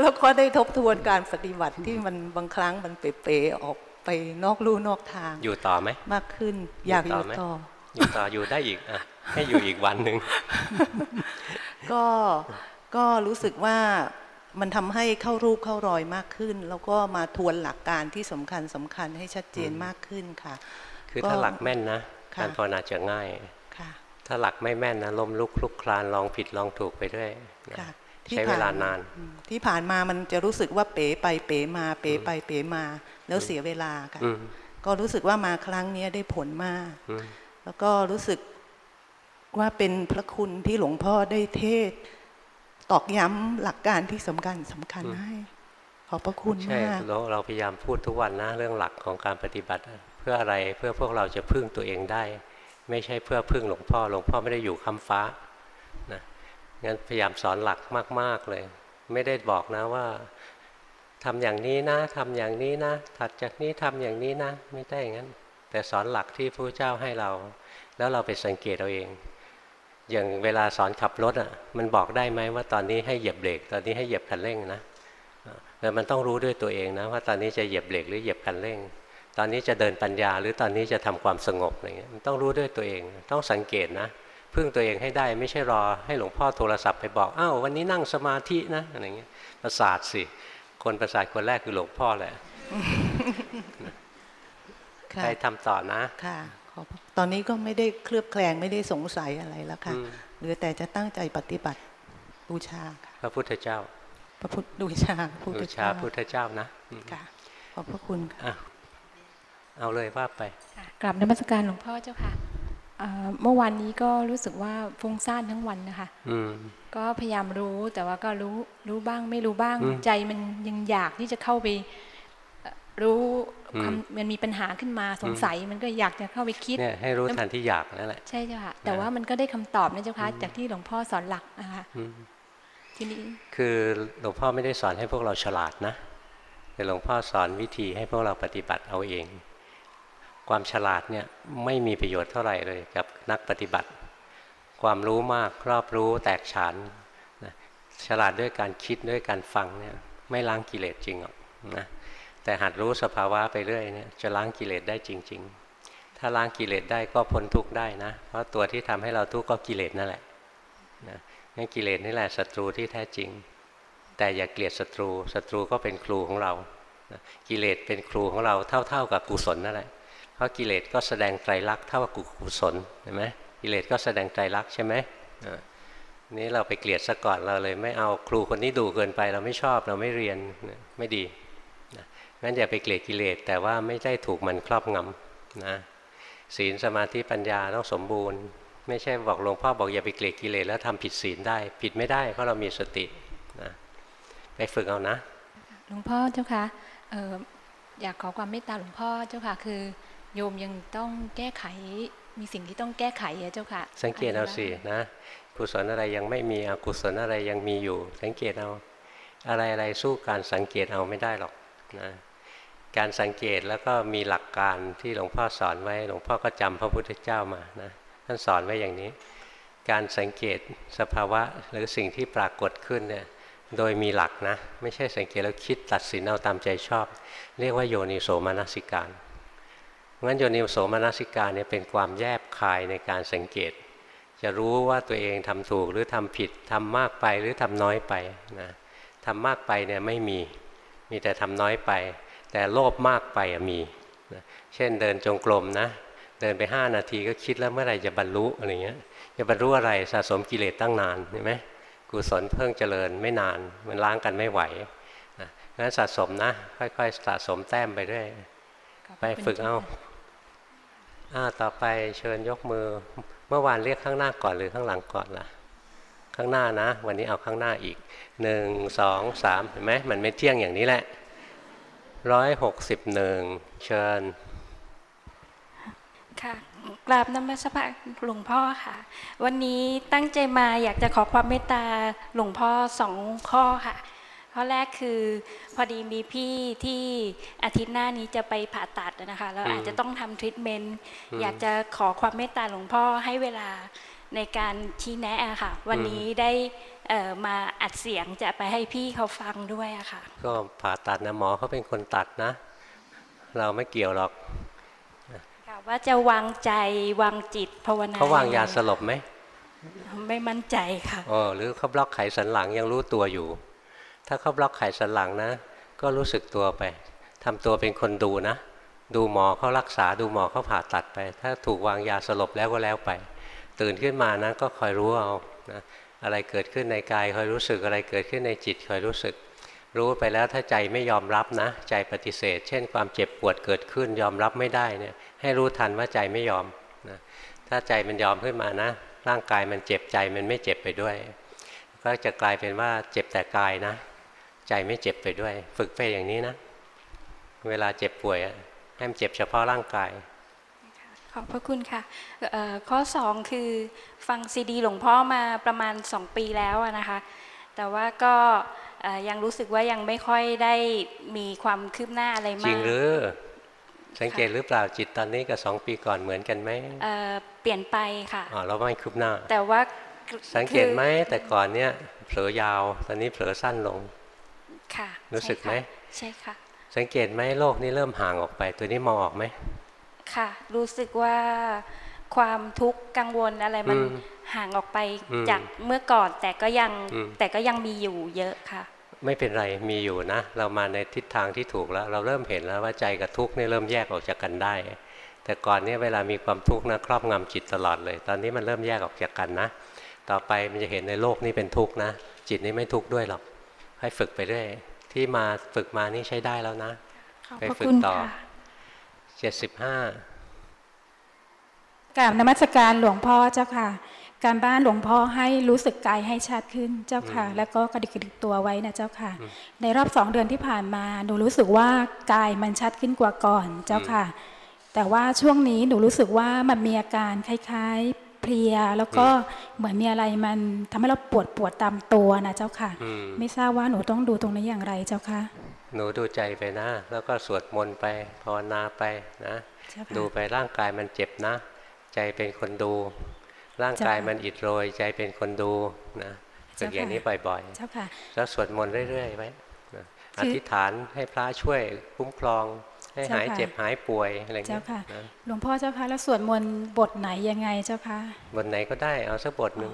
แล้วก็ได้ทบทวนการปฏิบัติที่มันบางครั้งมันเป๋ๆออกไปนอกลู่นอกทาง อยู่ต่อไหมมากขึ้น อยากอยู่ไหมต่ออยู่ต่ออยู่ได้อีกอะให้อยู่อีกวันหนึ่งก็ก็รู้สึกว่ามันทำให้เข้ารูปเข้ารอยมากขึ้น แล้วก็มาทวนหลักการที่สำคัญสำคัญให้ชัดเจนมากขึ้นค่ะ คือถ้าหลักแม่นนะค่ะการภาวนาจะง่ายค่ะ ถ้าหลักไม่แม่นนะล้มลุกคลุกคลานลองผิดลองถูกไปด้วยนะค่ะใช้เวลานานอืมที่ผ่านมามันจะรู้สึกว่าเป๋ไปเป๋มาเป๋ไปเป๋มา แล้วเสียเวลาค่ะอืมก็รู้สึกว่ามาครั้งเนี้ยได้ผลมากอืมแล้วก็รู้สึกว่าเป็นพระคุณที่หลวงพ่อได้เทศน์ตอกย้ำหลักการที่สำคัญสำคัญให้ ขอบพระคุณใช่มากเราเราพยายามพูดทุกวันนะเรื่องหลักของการปฏิบัติ เพื่ออะไรเพื่อพวกเราจะพึ่งตัวเองได้ ไม่ใช่เพื่อพึ่งหลวงพ่อ หลวงพ่อไม่ได้อยู่คำฟ้านะงั้นพยายามสอนหลักมาก ๆเลย ไม่ได้บอกนะว่าทำอย่างนี้นะทำอย่างนี้นะ ถัดจากนี้ทำอย่างนี้นะ ไม่ได้อย่างนั้น แต่สอนหลักที่พระเจ้าให้เรา แล้วเราไปสังเกตเอาเอง อย่างเวลาสอนขับรถอะ มันบอกได้ไหมว่าตอนนี้ให้เหยียบเบรก ตอนนี้ให้เหยียบคันเร่งนะแต่มันต้องรู้ด้วยตัวเองนะว่าตอนนี้จะเหยียบเบรกหรือเหยียบคันเร่ง ตอนนี้จะเดินปัญญา หรือตอนนี้จะทำความสงบอะไรเงี้ยมันต้องรู้ด้วยตัวเองต้องสังเกตนะพึ่งตัวเองให้ได้ไม่ใช่รอให้หลวงพ่อโทรศัพท์ไปบอกอ้าววันนี้นั่งสมาธินะอะไรเงี้ยประสาทสิคนประสาทคนแรกคือหลวงพ่อแหละค่ะไปทำต่อนะค่ะขอบตอนนี้ก็ไม่ได้เคลือบแคลงไม่ได้สงสัยอะไรแล้วค่ะอืมเหลือแต่จะตั้งใจปฏิบัติบูชาค่ะพระพุทธเจ้า พระพุทธบูชาพระพุทบูธชาเจ้าพุทธเจ้านะอืมค่ะขอบพระคุณค่ะอะ เอาเลยว่าไปค่ะกราบนมัสการหลวงพ่อเจ้าค่ะเอ่อเมื่อวานนี้ก็รู้สึกว่าฟุ้งซ่านทั้งวันนะคะอืมก็พยายามรู้แต่ว่าก็รู้รู้บ้างไม่รู้บ้างอืมใจมันยังอยากที่จะเข้าไปเอ่อรู้อืมความมันมีปัญหาขึ้นมาสงสัยมันก็อยากจะเข้าไปคิดเนี่ยให้รู้ทันที่อยากนั่นแหละใช่เจ้าค่ะแต่ว่ามันก็ได้คำตอบนะเจ้าค่ะจากที่หลวงพ่อสอนหลักนะคะอืมทีนี้คือหลวงพ่อไม่ได้สอนให้พวกเราฉลาดนะแต่หลวงพ่อสอนวิธีให้พวกเราปฏิบัติเอาเอง ความฉลาดเนี่ยไม่มีประโยชน์เท่าไหร่เลยกับนักปฏิบัติ ความรู้มากรอบรู้แตกฉานนะฉลาดด้วยการคิดด้วยการฟังเนี่ยไม่ล้างกิเลสจริงหรอกนะแต่หัดรู้สภาวะไปเรื่อยเนี่ยจะล้างกิเลสได้จริง ๆ ถ้าล้างกิเลสได้ก็พ้นทุกข์ได้นะ เพราะตัวที่ทำให้เราทุกข์ก็กิเลสนั่นแหละนะงั้นกิเลสนี่แหละศัตรูที่แท้จริง แต่อย่าเกลียดศัตรูศัตรูก็เป็นครูของเรานะกิเลสเป็นครูของเราเท่า ๆกับกุศลนั่นแหละ ราะกิเลสก็แสดงไตรลักษณ์เท่ากับกุศลเห็นไหมกิเลสก็แสดงไตรลักษณ์ใช่ไหมนี่เราไปเกลียดซะก่อนเราเลยไม่เอาครูคนนี้ดูเกินไป เราไม่ชอบเราไม่เรียนไม่ดีงั้นอย่าไปเกลียดกิเลสแต่ว่าไม่ได้ถูกมันครอบงำนะศีลสมาธิปัญญาต้องสมบูรณ์ ไม่ใช่บอกหลวงพ่อบอกอย่าไปเกลียดกิเลสแล้วทำผิดศีลได้ ผิดไม่ได้เพราะเรามีสตินะไปฝึกเอานะหลวงพ่อเจ้าค่ะอออยากขอความเมตตาหลวงพ่อเจ้าค่ะคือ โยมยังต้องแก้ไขมีสิ่งที่ต้องแก้ไขอะเจ้าค่ะ สังเกตเอาสินะกุศลอะไรยังไม่มีอกุศลอะไรยังมีอยู่ สังเกตเอาอะไรอะไรสู้การสังเกตเอาไม่ได้หรอกนะการสังเกตแล้วก็มีหลักการที่หลวงพ่อสอนไว้ หลวงพ่อก็จำพระพุทธเจ้ามานะท่านสอนไว้อย่างนี้ การสังเกตสภาวะหรือสิ่งที่ปรากฏขึ้นเนี่ยโดยมีหลักนะ ไม่ใช่สังเกตแล้วคิดตัดสินเอาตามใจชอบ เรียกว่าโยนิโสมนสิการ งั้นโยนิโสมนสิการเนี่ยเป็นความแยบคายในการสังเกต จะรู้ว่าตัวเองทำถูกหรือทำผิดทำมากไปหรือทำน้อยไปนะทำมากไปเนี่ยไม่มีมีแต่ทำน้อยไป แต่โลภมากไปอะมีนะเช่นเดินจงกรมนะ เดินไป 5 นาทีก็คิดแล้วเมื่อไหร่จะบรรลุอะไรเงี้ยจะบรรลุอะไรสะสมกิเลสตั้งนานเห็นไหมกุศลเพิ่งเจริญไม่นานมันล้างกันไม่ไหวนะงั้นสะสมนะ ค่อยๆสะสมแต้มไปเรื่อยขอบพไประคุณฝึกเอา อ่าต่อไปเชิญยกมือ เมื่อวานเรียกข้างหน้าก่อนหรือข้างหลังก่อนล่ะ ข้างหน้านะ วันนี้เอาข้างหน้าอีกหนึ่งสองสามเห็นไหมมันไม่เที่ยงอย่างนี้แหละร้อยหกสิบหนึ่งเชิญ ค่ะกราบนมัสการหลวงพ่อค่ะ วันนี้ตั้งใจมาอยากจะขอความเมตตาหลวงพ่อสองข้อค่ะ ข้อแรกคือพอดีมีพี่ที่อาทิตย์หน้านี้จะไปผ่าตัดนะคะแล้วอืมอาจจะต้องทำทรีทเมนต์อืมอยากจะขอความเมตตาหลวงพ่อให้เวลาในการชี้แนะอะค่ะ วันนี้ได้เอ่อมาอัดเสียงจะไปให้พี่เขาฟังด้วยอะค่ะ ก็ผ่าตัดนะหมอเขาเป็นคนตัดนะ เราไม่เกี่ยวหรอกค่ะว่าจะวางใจวางจิตภาวนาเขาวางยาสลบไหมไม่มั่นใจค่ะอ๋อหรือเขาบล็อกไขสันหลังยังรู้ตัวอยู่ ถ้าเขาบล็อกไขสันหลังนะ ก็รู้สึกตัวไปทำตัวเป็นคนดูนะ ดูหมอเขารักษาดูหมอเขาผ่าตัดไป ถ้าถูกวางยาสลบแล้วก็แล้วไป ตื่นขึ้นมานะ ก็คอยรู้เอานะอะไรเกิดขึ้นในกายคอยรู้สึกอะไรเกิดขึ้นในจิตคอยรู้สึก รู้ไปแล้วถ้าใจไม่ยอมรับนะ ใจปฏิเสธ เช่น ความเจ็บปวดเกิดขึ้นยอมรับไม่ได้เนี่ยให้รู้ทันว่าใจไม่ยอมนะถ้าใจมันยอมขึ้นมานะ ร่างกายมันเจ็บใจมันไม่เจ็บไปด้วย ก็จะกลายเป็นว่าเจ็บแต่กายนะ ใจไม่เจ็บไปด้วย ฝึกไปอย่างนี้นะ เวลาเจ็บป่วยอะให้มันเจ็บเฉพาะร่างกาย ขอบพระคุณค่ะเอ่อข้อสองคือฟังซีดีหลวงพ่อมาประมาณสองปีแล้วอะนะคะ แต่ว่าก็เอ่อยังรู้สึกว่ายังไม่ค่อยได้มีความคืบหน้าอะไรจมากริงหรือสังเกตหรือเปล่าจิตตอนนี้กับสองปีก่อนเหมือนกันไหมเอ่อเปลี่ยนไปค่ะอ๋อเราไม่คืบหน้า แต่ว่าสังเกตไหมแต่ก่อนเนี่ยเผลอยาวตอนนี้เผลอสั้นลง ค่ะ รู้สึกไหมใช่ค่ะ สังเกตไหมโลกนี้เริ่มห่างออกไป ตัวนี้มองออกไหมค่ะ รู้สึกว่าความทุกข์กังวลอะไรมันอืมห่างออกไปอืมจากเมื่อก่อนแต่ก็ยังอืมแต่ก็ยังมีอยู่เยอะค่ะ ไม่เป็นไรมีอยู่นะ เรามาในทิศทางที่ถูกแล้ว เราเริ่มเห็นแล้วว่าใจกับทุกข์เนี่ยเริ่มแยกออกจากกันได้ แต่ก่อนเนี่ยเวลามีความทุกข์นะครอบงำจิตตลอดเลย ตอนนี้มันเริ่มแยกออกจากกันนะ ต่อไปมันจะเห็นในโลกนี้เป็นทุกข์นะ จิตนี้ไม่ทุกข์ด้วยหรอก ให้ฝึกไปเรื่อยที่มาฝึกมานี่ใช้ได้แล้วนะขอบไปพระฝึกคุณต่อค่ะเจ็ดสิบห้ากราบนมัสการหลวงพ่อเจ้าค่ะ การบ้านหลวงพ่อให้รู้สึกกายให้ชัดขึ้นเจ้าค่ะ แล้วก็กระดิกกระดิกตัวไว้นะเจ้าค่ะ ในรอบสองเดือนที่ผ่านมาหนูรู้สึกว่ากายมันชัดขึ้นกว่าก่อนเจ้าค่ะ แต่ว่าช่วงนี้หนูรู้สึกว่ามันมีอาการคล้าย ๆ เพลียแล้วก็เหมือนมีอะไรมันทำให้เราปวดปวดตามตัวนะเจ้าค่ะอืมไม่ทราบว่าหนูต้องดูตรงนี้อย่างไรเจ้าค่ะ หนูดูใจไปนะ แล้วก็สวดมนต์ไปภาวนาไปนะเจ้าค่ะดูไปร่างกายมันเจ็บนะ ใจเป็นคนดู ร่างกายมันอิดโรย ใจเป็นคนดูนะฝึกอย่างนี้บ่อยเจ้าค่ะๆแล้วสวดมนต์เรื่อยๆไว้นะคืออธิษฐานให้พระช่วยคุ้มครอง ให้เจ้าหายค่ะเจ็บหายป่วยอะไรอย่างเจ้าเงี้ยค่ะนะหลวงพ่อเจ้าค่ะแล้วสวดมนต์บทไหนยังไงเจ้าค่ะบทไหนก็ได้เอาสักบทหนึ่ง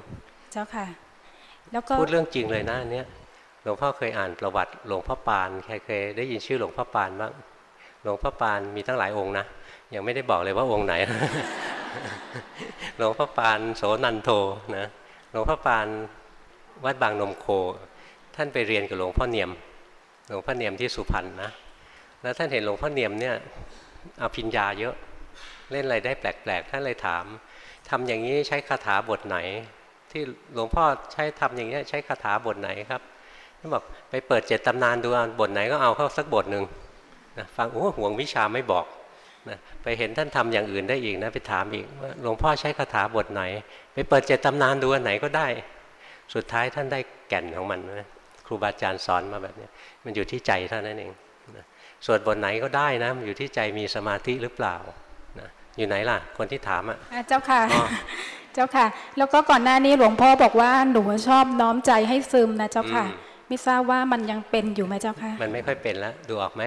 เจ้าค่ะ แล้วก็พูดเรื่องจริงเลยนะอันเนี้ยหลวงพ่อเคยอ่านประวัติหลวงพ่อปานใครเคยได้ยินชื่อหลวงพ่อปานบ้างหลวงพ่อปานมีตั้งหลายองค์นะยังไม่ได้บอกเลยว่าองค์ไหนหลวงพ่อปานโสนันโทนะหลวงพ่อปานวัดบางนมโค ท่านไปเรียนกับหลวงพ่อเนียม หลวงพ่อเนียมที่สุพรรณนะ แล้วท่านเห็นหลวงพ่อเนียมเนี่ยเอาพิญญาเยอะ เล่นอะไรได้แปลกๆ ท่านเลยถามทำอย่างนี้ใช้คาถาบทไหน ที่หลวงพ่อใช้ทำอย่างนี้ใช้คาถาบทไหนครับท่านบอกไปเปิดเจ็ดตำนานดูบทไหนก็เอาเข้าสักบทหนึ่งนะฟังโอ้ห่วงวิชาไม่บอกนะไปเห็นท่านทำอย่างอื่นได้อีกนะไปถามอีกว่าหลวงพ่อใช้คาถาบทไหน ไปเปิดเจ็ดตำนานดูอันไหนก็ได้ สุดท้ายท่านได้แก่นของมันนะครูบาอาจารย์สอนมาแบบนี้มันอยู่ที่ใจเท่านั้นเอง ส่วนบทไหนก็ได้นะมันอยู่ที่ใจมีสมาธิหรือเปล่านะอยู่ไหนล่ะ คนที่ถามอะอะเจ้าค่ะอ๋อเจ้าค่ะ แล้วก็ก่อนหน้านี้หลวงพ่อบอกว่าหนูชอบน้อมใจให้ซึมนะเจ้าค่ะอืมไม่ทราบว่ามันยังเป็นอยู่ไหมเจ้าค่ะ มันไม่ค่อยเป็นแล้วดูออกไหม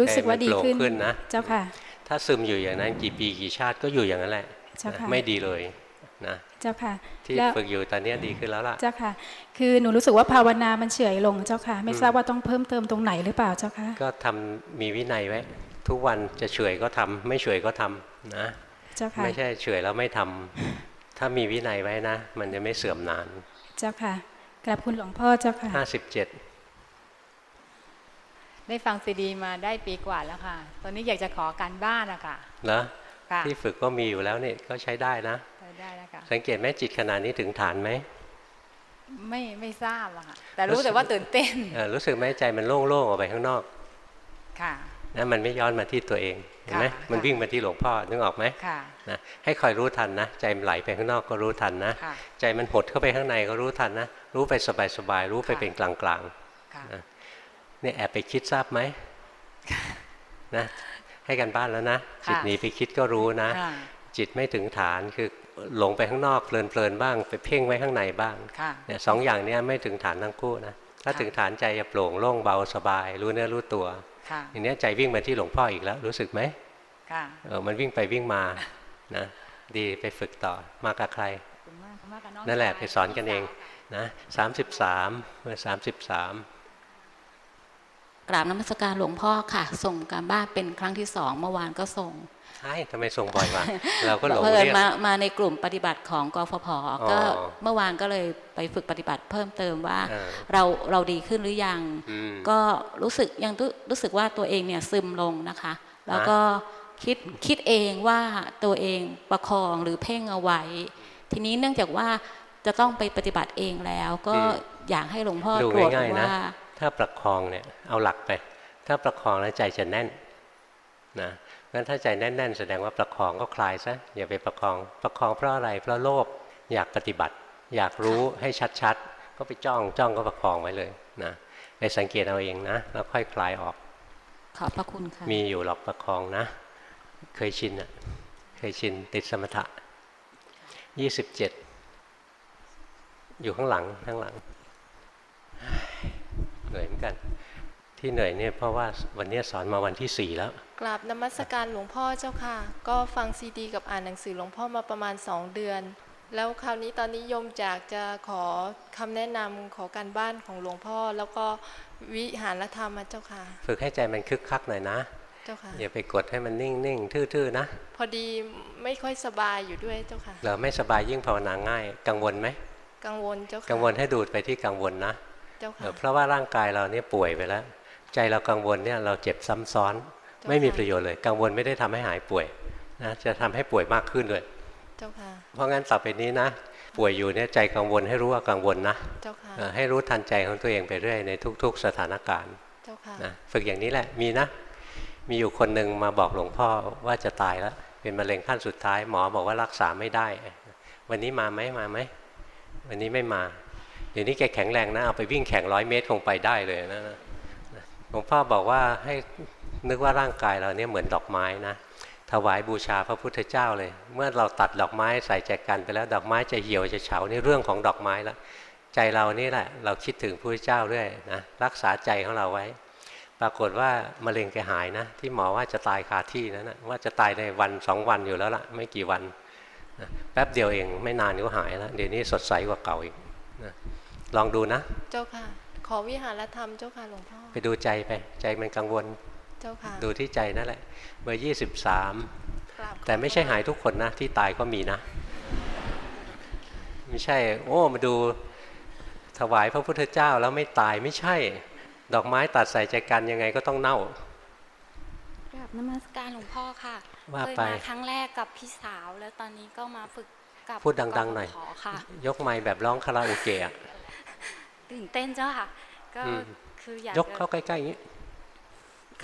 รู้สึกว่าดีขึ้นใจมันโปร่งขึ้นนะ เจ้าค่ะ ถ้าซึมอยู่อย่างนั้นกี่ปีกี่ชาติก็อยู่อย่างนั้นแหละเจ้าค่ะไม่ดีเลยนะ เจ้าค่ะที่แล้วฝึกอยู่ตอนเนี้ยดีขึ้นแล้วล่ะเจ้าค่ะ คือหนูรู้สึกว่าภาวนามันเฉยลงเจ้าค่ะ ไม่ทราบว่าต้องเพิ่มเติมตรงไหนหรือเปล่าเจ้าค่ะก็ทำมีวินัยไว้ ทุกวันจะเฉยก็ทำไม่เฉยก็ทำนะเจ้าค่ะไม่ใช่เฉยแล้วไม่ทำถ้ามีวินัยไว้นะ มันจะไม่เสื่อมนาน เจ้าค่ะกราบคุณหลวงพ่อเจ้าค่ะ57ได้ฟังซีดีมาได้ปีกว่าแล้วค่ะ ตอนนี้อยากจะขอการบ้านอะค่ะเหรอค่ะที่ฝึกก็มีอยู่แล้วนี่ก็ใช้ได้นะ ได้ได้แล้วค่ะสังเกตไหมจิตขนาดนี้ถึงฐานไหมไม่ไม่ทราบอะค่ะแต่รู้แต่ว่าตื่นเต้นเออรู้สึกไหมใจมันโล่งๆออกไปข้างนอก ค่ะนะมันไม่ย้อนมาที่ตัวเองเห็นไหมค่ะมันวิ่งมาที่หลวงพ่อนึกออกไหมค่ะนะให้คอยรู้ทันนะ ใจมันไหลไปข้างนอกก็รู้ทันนะค่ะใจมันหดเข้าไปข้างในก็รู้ทันนะ รู้ไปสบายๆรู้ไปค่ะเป็นกลางค่ะๆนะเนี่ยแอบไปคิดทราบไหมนะให้กันบ้านแล้วนะค่ะจิตหนีไปคิดก็รู้นะค่ะจิตไม่ถึงฐานคือ หลงไปข้างนอกเพลินๆบ้าง ไปเพ่งไว้ข้างในบ้างค่ะเนี่ยสองอย่างเนี้ยไม่ถึงฐานทั้งคู่นะถ้าค่ะถึงฐานใจจะโปร่งโล่งเบาสบาย รู้เนื้อรู้ตัวค่ะอย่างเนี้ยใจวิ่งมาที่หลวงพ่ออีกแล้ว รู้สึกไหมค่ะเออมันวิ่งไปวิ่งมานะดีไปฝึกต่อมากับใครขอบคุณมากขอบคุณมากกับน้องนั่นแหละชายไปสอนกันเองนะสามสิบสามเมื่อสามสิบสามกราบนมัสการหลวงพ่อค่ะ ส่งการบ้านเป็นครั้งที่สองเมื่อวานก็ส่ง ใช่ทำไมส่งบ่อยวะเราก็หลงเพิ่เรีนยกมามาในกลุ่มปฏิบัติของกฟผอ๋อก็เมื่อวานก็เลยไปฝึกปฏิบัติเพิ่มเติมว่าเออเราเราดีขึ้นหรือยังอืมก็รู้สึกยังรู้รู้สึกว่าตัวเองเนี่ยซึมลงนะคะ แล้วก็คิดคิดเองว่าตัวเองประคองหรือเพ่งเอาไว้ ทีนี้เนื่องจากว่าจะต้องไปปฏิบัติเองแล้วก็อยากให้หลวงพ่อดูตรวจง่ายๆนะว่าถ้าประคองเนี่ยเอาหลักไป ถ้าประคองแล้วใจจะแน่นนะ งั้นถ้าใจแน่น ๆ แสดงว่าประคองก็คลายซะอย่าไปประคอง ประคองเพราะอะไรเพราะโลภอยากปฏิบัติ อยากรู้ให้ชัดๆ ก็ไปจ้องจ้องก็ประคองไว้เลยนะไปสังเกตเอาเองนะ แล้วค่อยคลายออก ขอบพระคุณค่ะ มีอยู่หรอกประคองนะ เคยชินอะเคยชินติดสมถะยี่สิบเจ็ดอยู่ข้างหลังข้างหลังเหนื่อยเหมือนกัน ที่เหนื่อยเนี่ยเพราะว่าวันนี้สอนมาวันที่สี่แล้ว กราบนมัสการหลวงพ่อเจ้าค่ะ ก็ฟังซีดี กับอ่านหนังสือหลวงพ่อมาประมาณสองเดือน แล้วคราวนี้ตอนนี้โยมจากจะขอคำแนะนำขอการบ้านของหลวงพ่อ แล้วก็วิหารธรรมอะเจ้าค่ะ ฝึกให้ใจมันคึกคักหน่อยนะเจ้าค่ะอย่าไปกดให้มันนิ่งนิ่งๆทื่อๆนะ พอดีไม่ค่อยสบายอยู่ด้วยเจ้าค่ะเราไม่สบายยิ่งภาวนาง่าย กังวลไหมกังวลเจ้าค่ะกังวลให้ดูดไปที่กังวลนะเจ้าเอค่ะอเพราะว่าร่างกายเราเนี่ยป่วยไปแล้ว ใจเรากังวลเนี่ยเราเจ็บซ้ำซ้อนเจ้า ไม่มีค่ะประโยชน์เลย กังวลไม่ได้ทำให้หายป่วยนะจะทำให้ป่วยมากขึ้นด้วยเจ้าค่ะเพราะงั้นต่อไปนี้นะ ป่วยอยู่เนี่ยใจกังวลให้รู้ว่ากังวลนะเจ้าค่ะเออให้รู้ทันใจของตัวเองไปเรื่อยในทุก ๆ สถานการณ์เจ้าค่ะนะฝึกอย่างนี้แหละมีนะ มีอยู่คนหนึ่งมาบอกหลวงพ่อว่าจะตายแล้ว เป็นมะเร็งขั้นสุดท้ายหมอบอกว่ารักษาไม่ได้ วันนี้มาไหมมาไหมวันนี้ไม่มาเดี๋ยวนี้แกแข็งแรงนะเอาไปวิ่งแข่งร้อยเมตรคงไปได้เลยนะหลวงพ่อบอกว่าให้ นึกว่าร่างกายเราเนี่ยเหมือนดอกไม้นะถวายบูชาพระพุทธเจ้าเลย เมื่อเราตัดดอกไม้ใส่แจกันไปแล้วดอกไม้จะเหี่ยวจะเฉานี่เรื่องของดอกไม้แล้วใจเรานี่แหละ เราคิดถึงพระพุทธเจ้าเรื่อยนะรักษาใจของเราไว้ ปรากฏว่ามะเร็งแกหายนะ ที่หมอว่าจะตายคาที่นั้นนะว่าจะตายในวันสองวันอยู่แล้วล่ะ ไม่กี่วันนะแป๊บเดียวเองไม่นานก็หายแล้วเดี๋ยวนี้สดใสกว่าเก่าอีกนะลองดูนะ เจ้าค่ะ ขอวิหารธรรมเจ้าค่ะหลวงพ่อไปดูใจไป ใจมันกังวล เจ้าค่ะดูที่ใจนั่นแหละ เบอร์ยี่สิบสามกราบขอแต่ไม่ใช่หายทุกคนนะ ที่ตายก็มีนะ ไม่ใช่ โอ้มาดูถวายพระพุทธเจ้าแล้วไม่ตายไม่ใช่ ดอกไม้ตัดใส่ใจกันยังไงก็ต้องเน่ากราบนมัสการหลวงพ่อค่ะว่าเคยไปมาครั้งแรกกับพี่สาวแล้วตอนนี้ก็มาฝึกกับพูดดัง ๆ หน่อยกฟผค่ะยกไม้แบบร้องคาราโอเกะอะตื่นเต้นเจ้าค่ะก็อืมคืออยากยกเข้าใกล้ๆอย่างนี้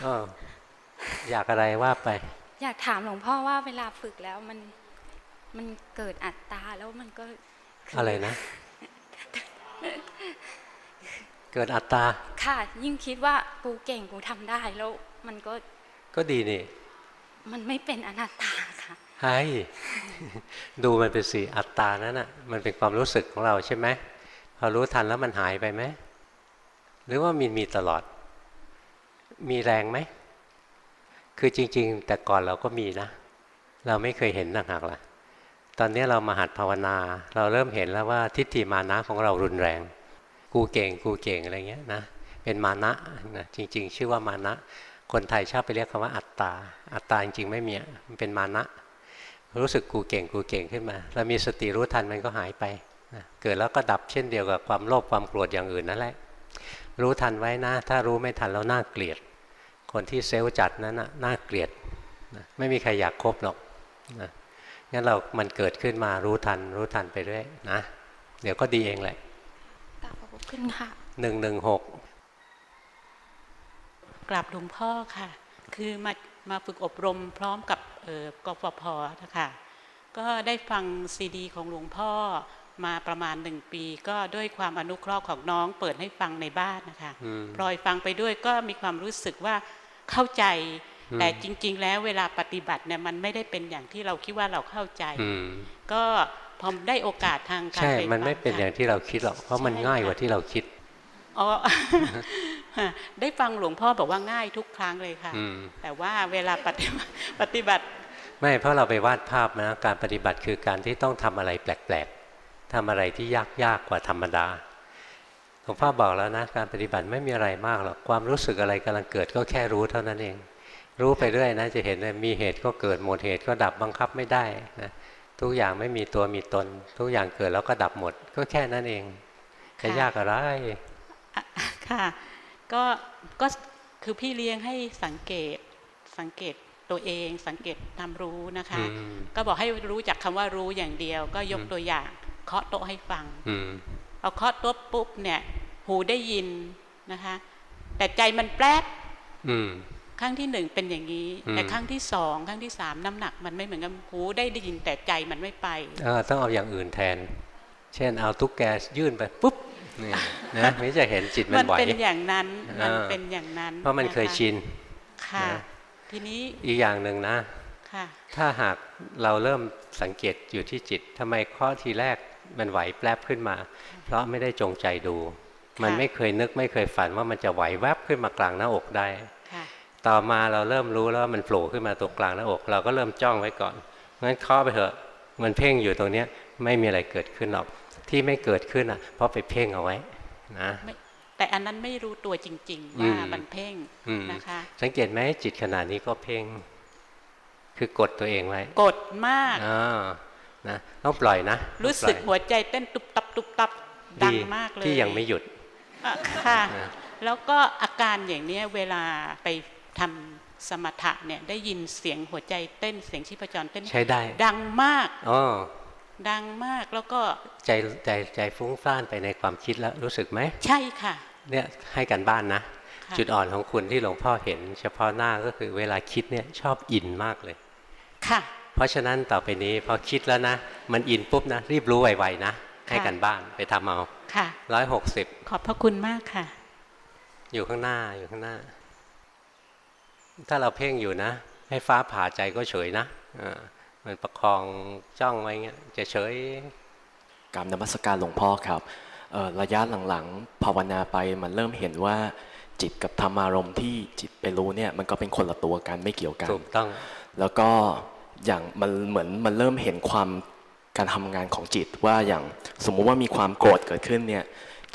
อออยากอะไรว่าไป อยากถามหลวงพ่อว่าเวลาฝึกแล้วมันมันเกิดอัตตาแล้วมันก็คือะไรนะ เกิดอัตตา ค่ะ ยิ่งคิดว่ากูเก่งกูทำได้แล้ว มันก็ก็ดีนี่ มันไม่เป็นอนัตตาค่ะให้ดูมันเป็นสีอัตตานั้นน่ะ มันเป็นความรู้สึกของเราใช่ไหมพอรู้ทันแล้วมันหายไปไหมหรือว่ามีมีตลอด มีแรงไหม คือจริง ๆ แต่ก่อนเราก็มีนะ เราไม่เคยเห็นนักหักล่ะ ตอนนี้เรามาหัดภาวนา เราเริ่มเห็นแล้วว่าทิฏฐิมานะของเรารุนแรง กูเก่งกูเก่งอะไรเงี้ยนะ เป็นมานะนะจริง ๆ ชื่อว่ามานะ คนไทยชอบไปเรียกคำว่าอัตตา อัตตาจริงๆไม่มีมันเป็นมานะ รู้สึกกูเก่งกูเก่งขึ้นมา เรามีสติรู้ทันมันก็หายไปนะเกิดแล้วก็ดับเช่นเดียวกับความโลภความโกรธอย่างอื่นนั่นแหละ รู้ทันไว้นะ ถ้ารู้ไม่ทันแล้วน่าเกลียด คนที่เซลล์จัดนั้นน่ะน่าเกลียดนะไม่มีใครอยากคบหรอกนะงั้นเรามันเกิดขึ้นมารู้ทัน รู้ทันไปเรื่อยนะเดี๋ยวก็ดีเองแหละกราบขอบพระคุณค่ะหนึ่งหนึ่งหกกราบหลวงพ่อค่ะ คือมามาฝึกอบรมพร้อมกับเอ่อกฟผนะคะก็ได้ฟังซีดี ของหลวงพ่อ มาประมาณหนึ่งปีก็ด้วยความอนุเคราะห์ของน้องเปิดให้ฟังในบ้านนะคะอืมพลอยฟังไปด้วยก็มีความรู้สึกว่าเข้าใจอืมแต่จริง ๆ แล้วเวลาปฏิบัติเนี่ยมันไม่ได้เป็นอย่างที่เราคิดว่าเราเข้าใจอืมก็พอได้โอกาสทางการใช่ไปมันไม่ฟัเป็นอย่างที่เราคิดหรอก เพราะมันง่ายกว่าที่เราคิดอ๋อได้ฟังหลวงพ่อบอกว่าง่ายทุกครั้งเลยค่ะอืมแต่ว่าเวลาปฏิบัติปฏิบัติ ไม่ เพราะเราไปวาดภาพนะ การปฏิบัติคือการที่ต้องทำอะไรแปลกๆ ทำอะไรที่ยากยากกว่าธรรมดาหลวงพ่อบอกแล้วนะการปฏิบัติไม่มีอะไรมากหรอกความรู้สึกอะไรกำลังเกิดก็แค่รู้เท่านั้นเอง รู้ไปเรื่อยนะจะเห็นเลยมีเหตุก็เกิดหมดเหตุก็ดับบังคับไม่ได้นะทุกอย่างไม่มีตัวมีตน ทุกอย่างเกิดแล้วก็ดับหมด ก็แค่นั้นเองจะยากอะไรค่ะก็ก็คือพี่เลี้ยงให้สังเกตสังเกตตัวเองสังเกตทำรู้นะคะอืมก็บอกให้รู้จักคำว่ารู้อย่างเดียว ก็ยกอืมตัวอย่าง เคาะโต๊ะให้ฟังอืมพอเคาะโต๊ะปุ๊บเนี่ย หูได้ยินนะคะ แต่ใจมันแปลกอืมครั้งที่หนึ่งเป็นอย่างนี้อืมแต่ครั้งที่สองครั้งที่สามน้ำหนัก มันไม่เหมือนกันหูได้ได้ยินแต่ใจมันไม่ไปเออต้องเอาอย่างอื่นแทน เช่น เอาตุ๊กแกยื่นไปปุ๊บนี่นะไม่จะเห็นจิตมัมันนไหวเป็นอย่างนั้นมันเออเป็นอย่างนั้น เพราะมันเคยะะชินค่ะนะทีนี้อีกอย่างหนึ่งนะค่ะถ้าหากเราเริ่มสังเกตอยู่ที่จิตทำไมข้อทีแรก มันไหวแปลบขึ้นมา เพราะไม่ได้จงใจดู มันไม่เคยนึกไม่เคยฝันว่ามันจะไหวแวบขึ้นมากลางหน้าอกได้ค่ะต่อมาเราเริ่มรู้แล้วว่ามันโผล่ขึ้นมาตรงกลางหน้าอก เราก็เริ่มจ้องไว้ก่อนงั้นเคาะไปเถอะมันเพ่งอยู่ตรงเนี้ยไม่มีอะไรเกิดขึ้นหรอกที่ไม่เกิดขึ้นอะ เพราะไปเพ่งเอาไว้นะไม่แต่อันนั้นไม่รู้ตัวจริงๆอืว่ามมันเพ่งอืมนะคะ สังเกตไหมจิตขนาดนี้ก็เพ่งคือกดตัวเองไว้ กดมากอ่า นะต้องปล่อยนะ รู้สึกต้องปล่อยหัวใจเต้นตุบตับตุบตับดังมากเลยที่ยังไม่หยุดอะค่ะนะแล้วก็อาการอย่างเนี้ยเวลาไปทำสมถะเนี่ยได้ยินเสียงหัวใจเต้นเสียงชีพจรเต้นใช้ได้ ดังมากอ๋อดังมากแล้วก็ใจใจใจฟุ้งซ่านไปในความคิดแล้วรู้สึกไหม ใช่ค่ะ เนี่ยให้กันบ้านนะค่ะจุดอ่อนของคุณที่หลวงพ่อเห็น เฉพาะหน้าก็คือเวลาคิดเนี่ยชอบอินมากเลย ค่ะ เพราะฉะนั้นต่อไปนี้พอคิดแล้วนะ มันอินปุ๊บนะ รีบรู้ไวๆนะ ให้กันบ้านไปทำเอาค่ะร้อยหกสิบขอบพระคุณมากค่ะ อยู่ข้างหน้าอยู่ข้างหน้า ถ้าเราเพ่งอยู่นะ ให้ฟ้าผ่าใจก็เฉยนะอ่ามันประคองจ้องไว้เงี้ยจะเฉยกรรมนมัสการหลวงพ่อครับเอ่อระยะหลังๆภาวนาไปมันเริ่มเห็นว่าจิตกับธรรมารมณ์ที่จิตไปรู้เนี่ยมันก็เป็นคนละตัวกันไม่เกี่ยวกันถูกต้อง แล้วก็ อย่างมันเหมือนมันเริ่มเห็นความการทำงานของจิตว่าอย่างสมมุติว่ามีความโกรธเกิดขึ้นเนี่ย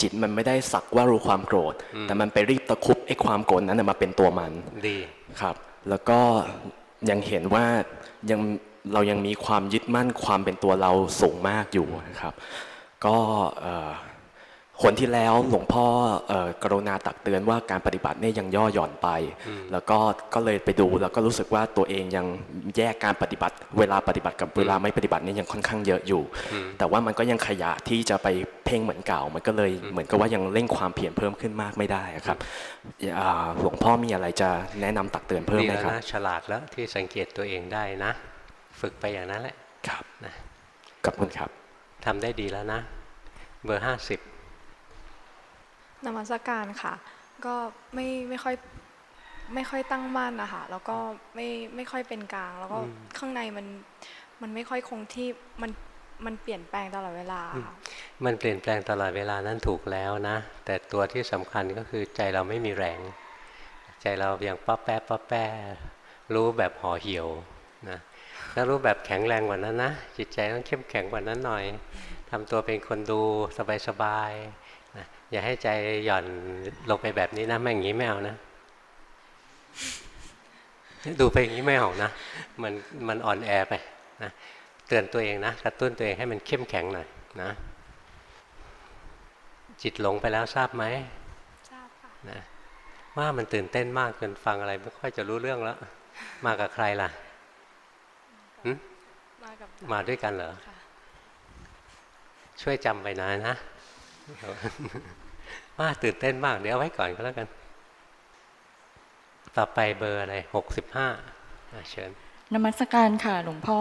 จิตมันไม่ได้สักว่ารู้ความโกรธอืมแต่มันไปรีบตะครุบไอ้ความโกรธนั้นนะมาเป็นตัวมันดีครับ แล้วก็ยังเห็นว่ายังเรายังมีความยึดมั่นความเป็นตัวเราสูงมากอยู่นะครับ ก็เอ่อ คนที่แล้วหลวงพ่อเอ่อกรุณาตักเตือนว่าการปฏิบัติเนี่ยยังย่อหย่อนไปอืมแล้วก็ก็เลยไปดูแล้วก็รู้สึกว่าตัวเองยังแยกการปฏิบัติ เวลาปฏิบัติกับเวลาไม่ปฏิบัติเนี่ยยังค่อนข้างเยอะอยู่อืมแต่ว่ามันก็ยังขยะที่จะไปเพ่งเหมือนเก่า มันก็เลยเหมือนกับว่ายังเร่งความเพียรเพิ่มขึ้นมากไม่ได้อะครับอ่าหลวงพ่อมีอะไรจะแนะนำตักเตือนเพิ่มดีไหมแล้วครับนะฉลาดแล้วที่สังเกตตัวเองได้นะ ฝึกไปอย่างนั้นแหละครับนะขอบคุณครับทำได้ดีแล้วนะ เบอร์ห้าสิบ นมัสการค่ะ ก็ไม่ไม่ค่อยไม่ค่อยตั้งมั่นนะคะแล้วก็ไม่ไม่ค่อยเป็นกลาง แล้วก็ข้างในมันมันไม่ค่อยคงที่มันมันเปลี่ยนแปลงตลอดเวลาค่ะมันเปลี่ยนแปลงตลอดเวลานั้นถูกแล้วนะ แต่ตัวที่สำคัญก็คือใจเราไม่มีแรง ใจเรายังป้อแป้ป้อแป้รู้แบบห่อเหี่ยวนะถ้ารู้แบบแข็งแรงกว่านั้นนะ จิตใจต้องเข้มแข็งกว่านั้นหน่อยทำตัวเป็นคนดูสบายๆนะ อย่าให้ใจหย่อนลงไปแบบนี้นะไม่อย่างนี้ไม่เอานะ ดูไปอย่างนี้ไม่เอานะมันมันอ่อนแอไปนะเตือนตัวเองนะกระตุ้นตัวเองให้มันเข้มแข็งหน่อยนะจิตหลงไปแล้วทราบไหมทราบค่ะนะว่ามันตื่นเต้นมากจนฟังอะไรไม่ค่อยจะรู้เรื่องแล้ว มากับใครล่ะหึมากับมาด้วยกันเหรอค่ะช่วยจำไปนะนะ ว่าตื่นเต้นมากเดี๋ยวเอาไว้ก่อนก็แล้วกัน ต่อไปเบอร์อะไรหกสิบห้าเชิญนมัสการค่ะหลวงพ่อ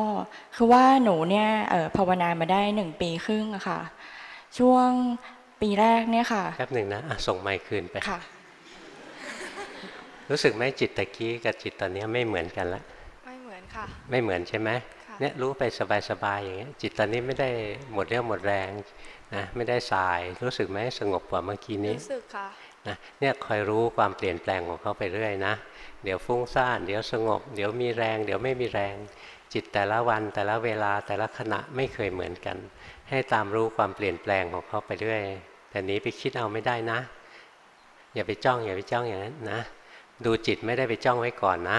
คือว่าหนูเนี่ยเอ่อภาวนามาได้หนึ่งปีครึ่งอะค่ะ ช่วงปีแรกเนี่ยค่ะแป๊บหนึ่งนะอะส่งไมค์คืนไปค่ะ รู้สึกไหมจิตตะกี้กับจิตตอนนี้ไม่เหมือนกันละไม่เหมือนค่ะ ไม่เหมือนใช่ไหมค่ะเนี่ยรู้ไปสบายๆอย่างเงี้ยจิตตอนนี้ไม่ได้หมดเรี่ยวหมดแรง นะไม่ได้สายรู้สึกไหมสงบกว่าเมื่อกี้นี้รู้สึกค่ะนะเนี่ยคอยรู้ความเปลี่ยนแปลงของเขาไปเรื่อยนะ เดี๋ยวฟุ้งซ่านเดี๋ยวสงบ เดี๋ยวมีแรง เดี๋ยวไม่มีแรง จิตแต่ละวันแต่ละเวลาแต่ละขณะไม่เคยเหมือนกัน ให้ตามรู้ความเปลี่ยนแปลงของเขาไปเรื่อยแต่นี้ไปคิดเอาไม่ได้นะ อย่าไปจ้องอย่าไปจ้องอย่างนั้นนะ ดูจิตไม่ได้ไปจ้องไว้ก่อนนะ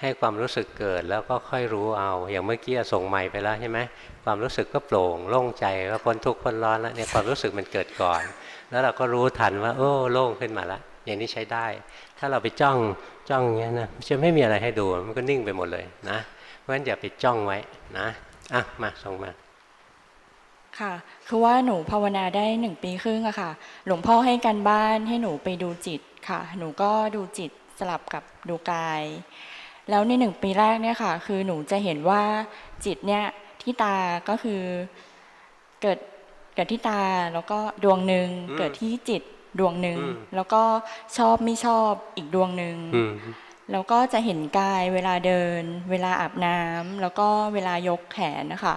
ให้ความรู้สึกเกิดแล้วก็ค่อยรู้เอา อย่างเมื่อกี้ส่งใหม่ไปแล้วใช่ไหมความรู้สึกก็โปร่งโล่งใจก็พ้นทุกข์พ้นร้อนแล้วเนี่ยความรู้สึกมันเกิดก่อน แล้วเราก็รู้ทันว่า โอ้โล่งขึ้นมาแล้วอย่างนี้ใช้ได้ ถ้าเราไปจ้องจ้องอย่างนี้ยนะจะไม่มีอะไรให้ดูมันก็นิ่งไปหมดเลยนะเพราะฉะนั้นอย่าไปจ้องไว้นะอะมาส่งมาค่ะ คือว่าหนูภาวนาได้หนึ่งปีครึ่งอะค่ะ หลวงพ่อให้การบ้านให้หนูไปดูจิตค่ะ หนูก็ดูจิตสลับกับดูกาย แล้วในหนึ่งปีแรกเนี่ยค่ะ คือหนูจะเห็นว่าจิตเนี่ยที่ตาก็คือเกิดเกิดที่ตาแล้วก็ดวงหนึ่งอืมเกิดที่จิตดวงหนึ่งอืมแล้วก็ชอบไม่ชอบอีกดวงหนึ่งอืมแล้วก็จะเห็นกายเวลาเดิน เวลาอาบน้ำแล้วก็เวลายกแขนนะคะ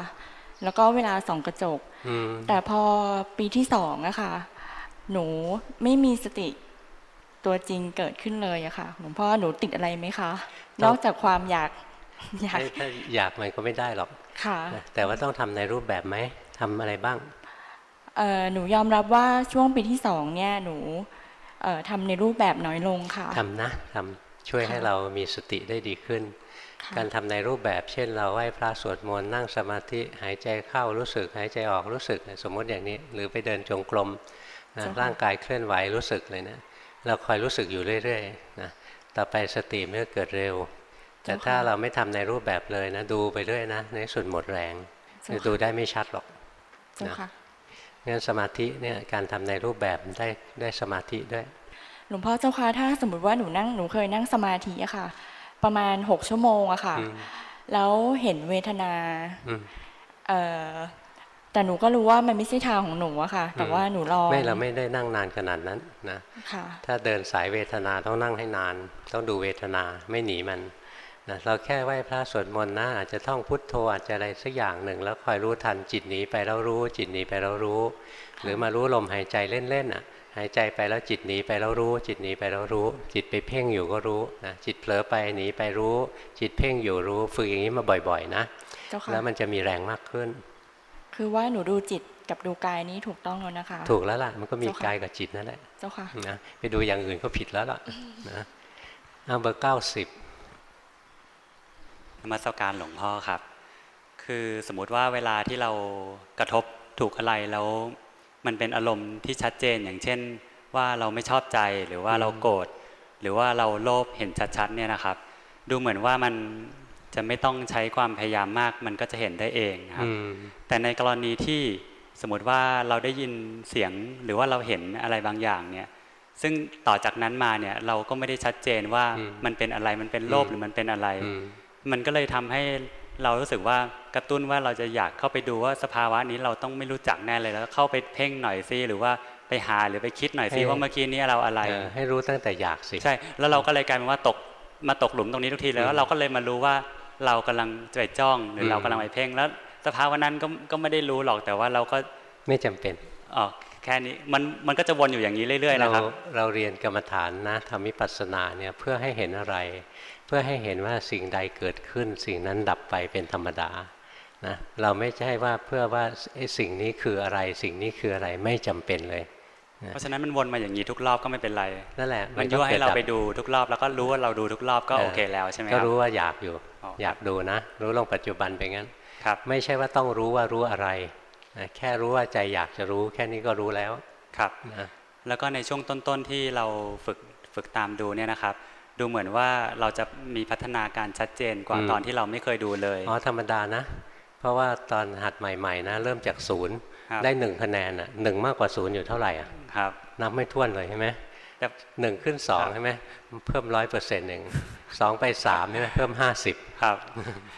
แล้วก็เวลาส่องกระจกอืมแต่พอปีที่สองอะค่ะหนูไม่มีสติ ตัวจริงเกิดขึ้นเลยอะค่ะ หลวงพ่อหนูติดอะไรไหมคะ นอกจากความอยากอยากถ้าถ้าอยากมันก็ไม่ได้หรอกค่ะนะแต่ว่าต้องทำในรูปแบบไหมทำอะไรบ้างเอ่อหนูยอมรับว่าช่วงปีที่สองเนี่ยหนูเอ่อทำในรูปแบบน้อยลงค่ะทำนะทำช่วยให้เรามีสติได้ดีขึ้นค่ะการทำในรูปแบบเช่น เราไหว้พระสวดมนต์นั่งสมาธิหายใจเข้ารู้สึก หายใจออกรู้สึกสมมติอย่างนี้ หรือไปเดินจงกรมนะร่างกายเคลื่อนไหวรู้สึกเลยนะ เราคอยรู้สึกอยู่เรื่อยๆนะต่อไปสติมันก็เกิดเร็ว แต่ถ้าเราไม่ทำในรูปแบบเลยนะ ดูไปเรื่อยนะ ในสุดหมดแรงเจ้าค่ะจะดูได้ไม่ชัดหรอกเจ้าค่ะงั้นสมาธิเนี่ยการทำในรูปแบบได้ได้สมาธิด้วย หลวงพ่อเจ้าค่ะถ้าสมมติว่าหนูนั่งหนูเคยนั่งสมาธิอะค่ะ ประมาณหกชั่วโมงอะค่ะอืมแล้วเห็นเวทนาอืมเอ่อ แต่หนูก็รู้ว่ามันไม่ใช่ทางของหนูอะค่ะ แต่ว่าหนูลองไม่เราไม่ได้นั่งนานขนาดนั้นนะค่ะถ้าเดินสายเวทนาต้องนั่งให้นาน ต้องดูเวทนาไม่หนีมันนะเราแค่ไหว้พระสวดมนต์นะอาจจะท่องพุทโธอาจจะอะไรสักอย่างหนึ่ง แล้วคอยรู้ทันจิตหนีไปแล้วรู้ จิตหนีไปแล้วรู้ หรือมารู้ลมหายใจเล่นๆอะ หายใจไปแล้วจิตหนีไปแล้วรู้ จิตหนีไปแล้วรู้ จิตไปเพ่งอยู่ก็รู้นะจิตเผลอไปหนีไปรู้ จิตเพ่งอยู่รู้ ฝึกอย่างนี้มาบ่อยๆ นะเจ้าค่ะแล้วมันจะมีแรงมากขึ้น คือว่าหนูดูจิตกับดูกายนี้ถูกต้องแล้วนะคะ ถูกแล้วล่ะ มันก็มีเจ้าค่ะกายกับจิตนั่นแหละ เจ้าค่ะนะไปดูอย่างอื่นก็ผิดแล้วล่ะนะเอาเบอร์เก้าสิบนมัสการหลวงพ่อครับ คือสมมุติว่าเวลาที่เรากระทบถูกอะไรแล้ว มันเป็นอารมณ์ที่ชัดเจนอย่างเช่น ว่าเราไม่ชอบใจหรือว่าเราโกรธหรือว่าเราโลภเห็นชัดๆเนี่ยนะครับ ดูเหมือนว่ามัน จะไม่ต้องใช้ความพยายามมาก มันก็จะเห็นได้เองครับอืมแต่ในกรณีที่สมมติว่าเราได้ยินเสียงหรือว่าเราเห็นอะไรบางอย่างเนี่ย ซึ่งต่อจากนั้นมาเนี่ยเราก็ไม่ได้ชัดเจนว่ามันเป็นอะไรมันเป็นโลภหรือมันเป็นอะไร มันก็เลยทำให้เรารู้สึกว่ากระตุ้นว่าเราจะอยากเข้าไปดูว่าสภาวะนี้เราต้องไม่รู้จักแน่เลยแล้วเข้าไปเพ่งหน่อยซิหรือว่าไปหาหรือไปคิดหน่อยซิให้ว่าเมื่อกี้นี้เราอะไรเออให้รู้ตั้งแต่อยากสิใช่แล้วเราก็เลยกลายเป็นว่าตกมาตกหลุมตรงนี้ทุกทีแล้วเราก็เลยมารู้ว่า เรากำลังจะไปจ้องหรือเรากำลังไปเพ่งแล้วสภาวะนั้นก็ก็ไม่ได้รู้หรอกแต่ว่าเราก็ไม่จำเป็นอ๋อแค่นี้มันมันก็จะวนอยู่อย่างนี้เรื่อยๆเรานะครับ เราเรียนกรรมฐานนะทำวิปัสสนาเนี่ยเพื่อให้เห็นอะไร เพื่อให้เห็นว่าสิ่งใดเกิดขึ้น สิ่งนั้นดับไปเป็นธรรมดานะเราไม่ใช่ว่าเพื่อว่าไอ้สิ่งนี้คืออะไร สิ่งนี้คืออะไรไม่จำเป็นเลยเพราะฉะนั้นมันวนมาอย่างนี้ทุกรอบก็ไม่เป็นไรนั่นแหละมันมันก็ยั่วให้เราเกิดดับไปดูทุกรอบแล้วก็รู้ว่าเราดูทุกรอบก็โอเคแล้วใช่ไหมคก็รับรู้ว่าอยากอยู่ อ๋อครับอยากดูนะ รู้ลงปัจจุบันไปงั้นครับไม่ใช่ว่าต้องรู้ว่ารู้อะไรนะแค่รู้ว่าใจอยากจะรู้ แค่นี้ก็รู้แล้วครับนะแล้วก็ในช่วงต้นๆที่เราฝึกฝึกตามดูเนี่ยนะครับ ดูเหมือนว่าเราจะมีพัฒนาการชัดเจนกว่าตอนที่เราไม่เคยดูเลยอ๋อธรรมดานะ เพราะว่าตอนหัดใหม่ๆนะเริ่มจากศูนย์ครับได้หนึ่งคะแนนอะหนึ่งมากกว่าศูนย์อยู่เท่าไหร่อะครับนับไม่ถ้วนเลยใช่ไหม แต่หนึ่งขึ้นสองใช่ไหมเพิ่มร้อยเปอร์เซ็นต์หนึ่งสองไปสามใช่ไหมเพิ่มห้าสิบครับ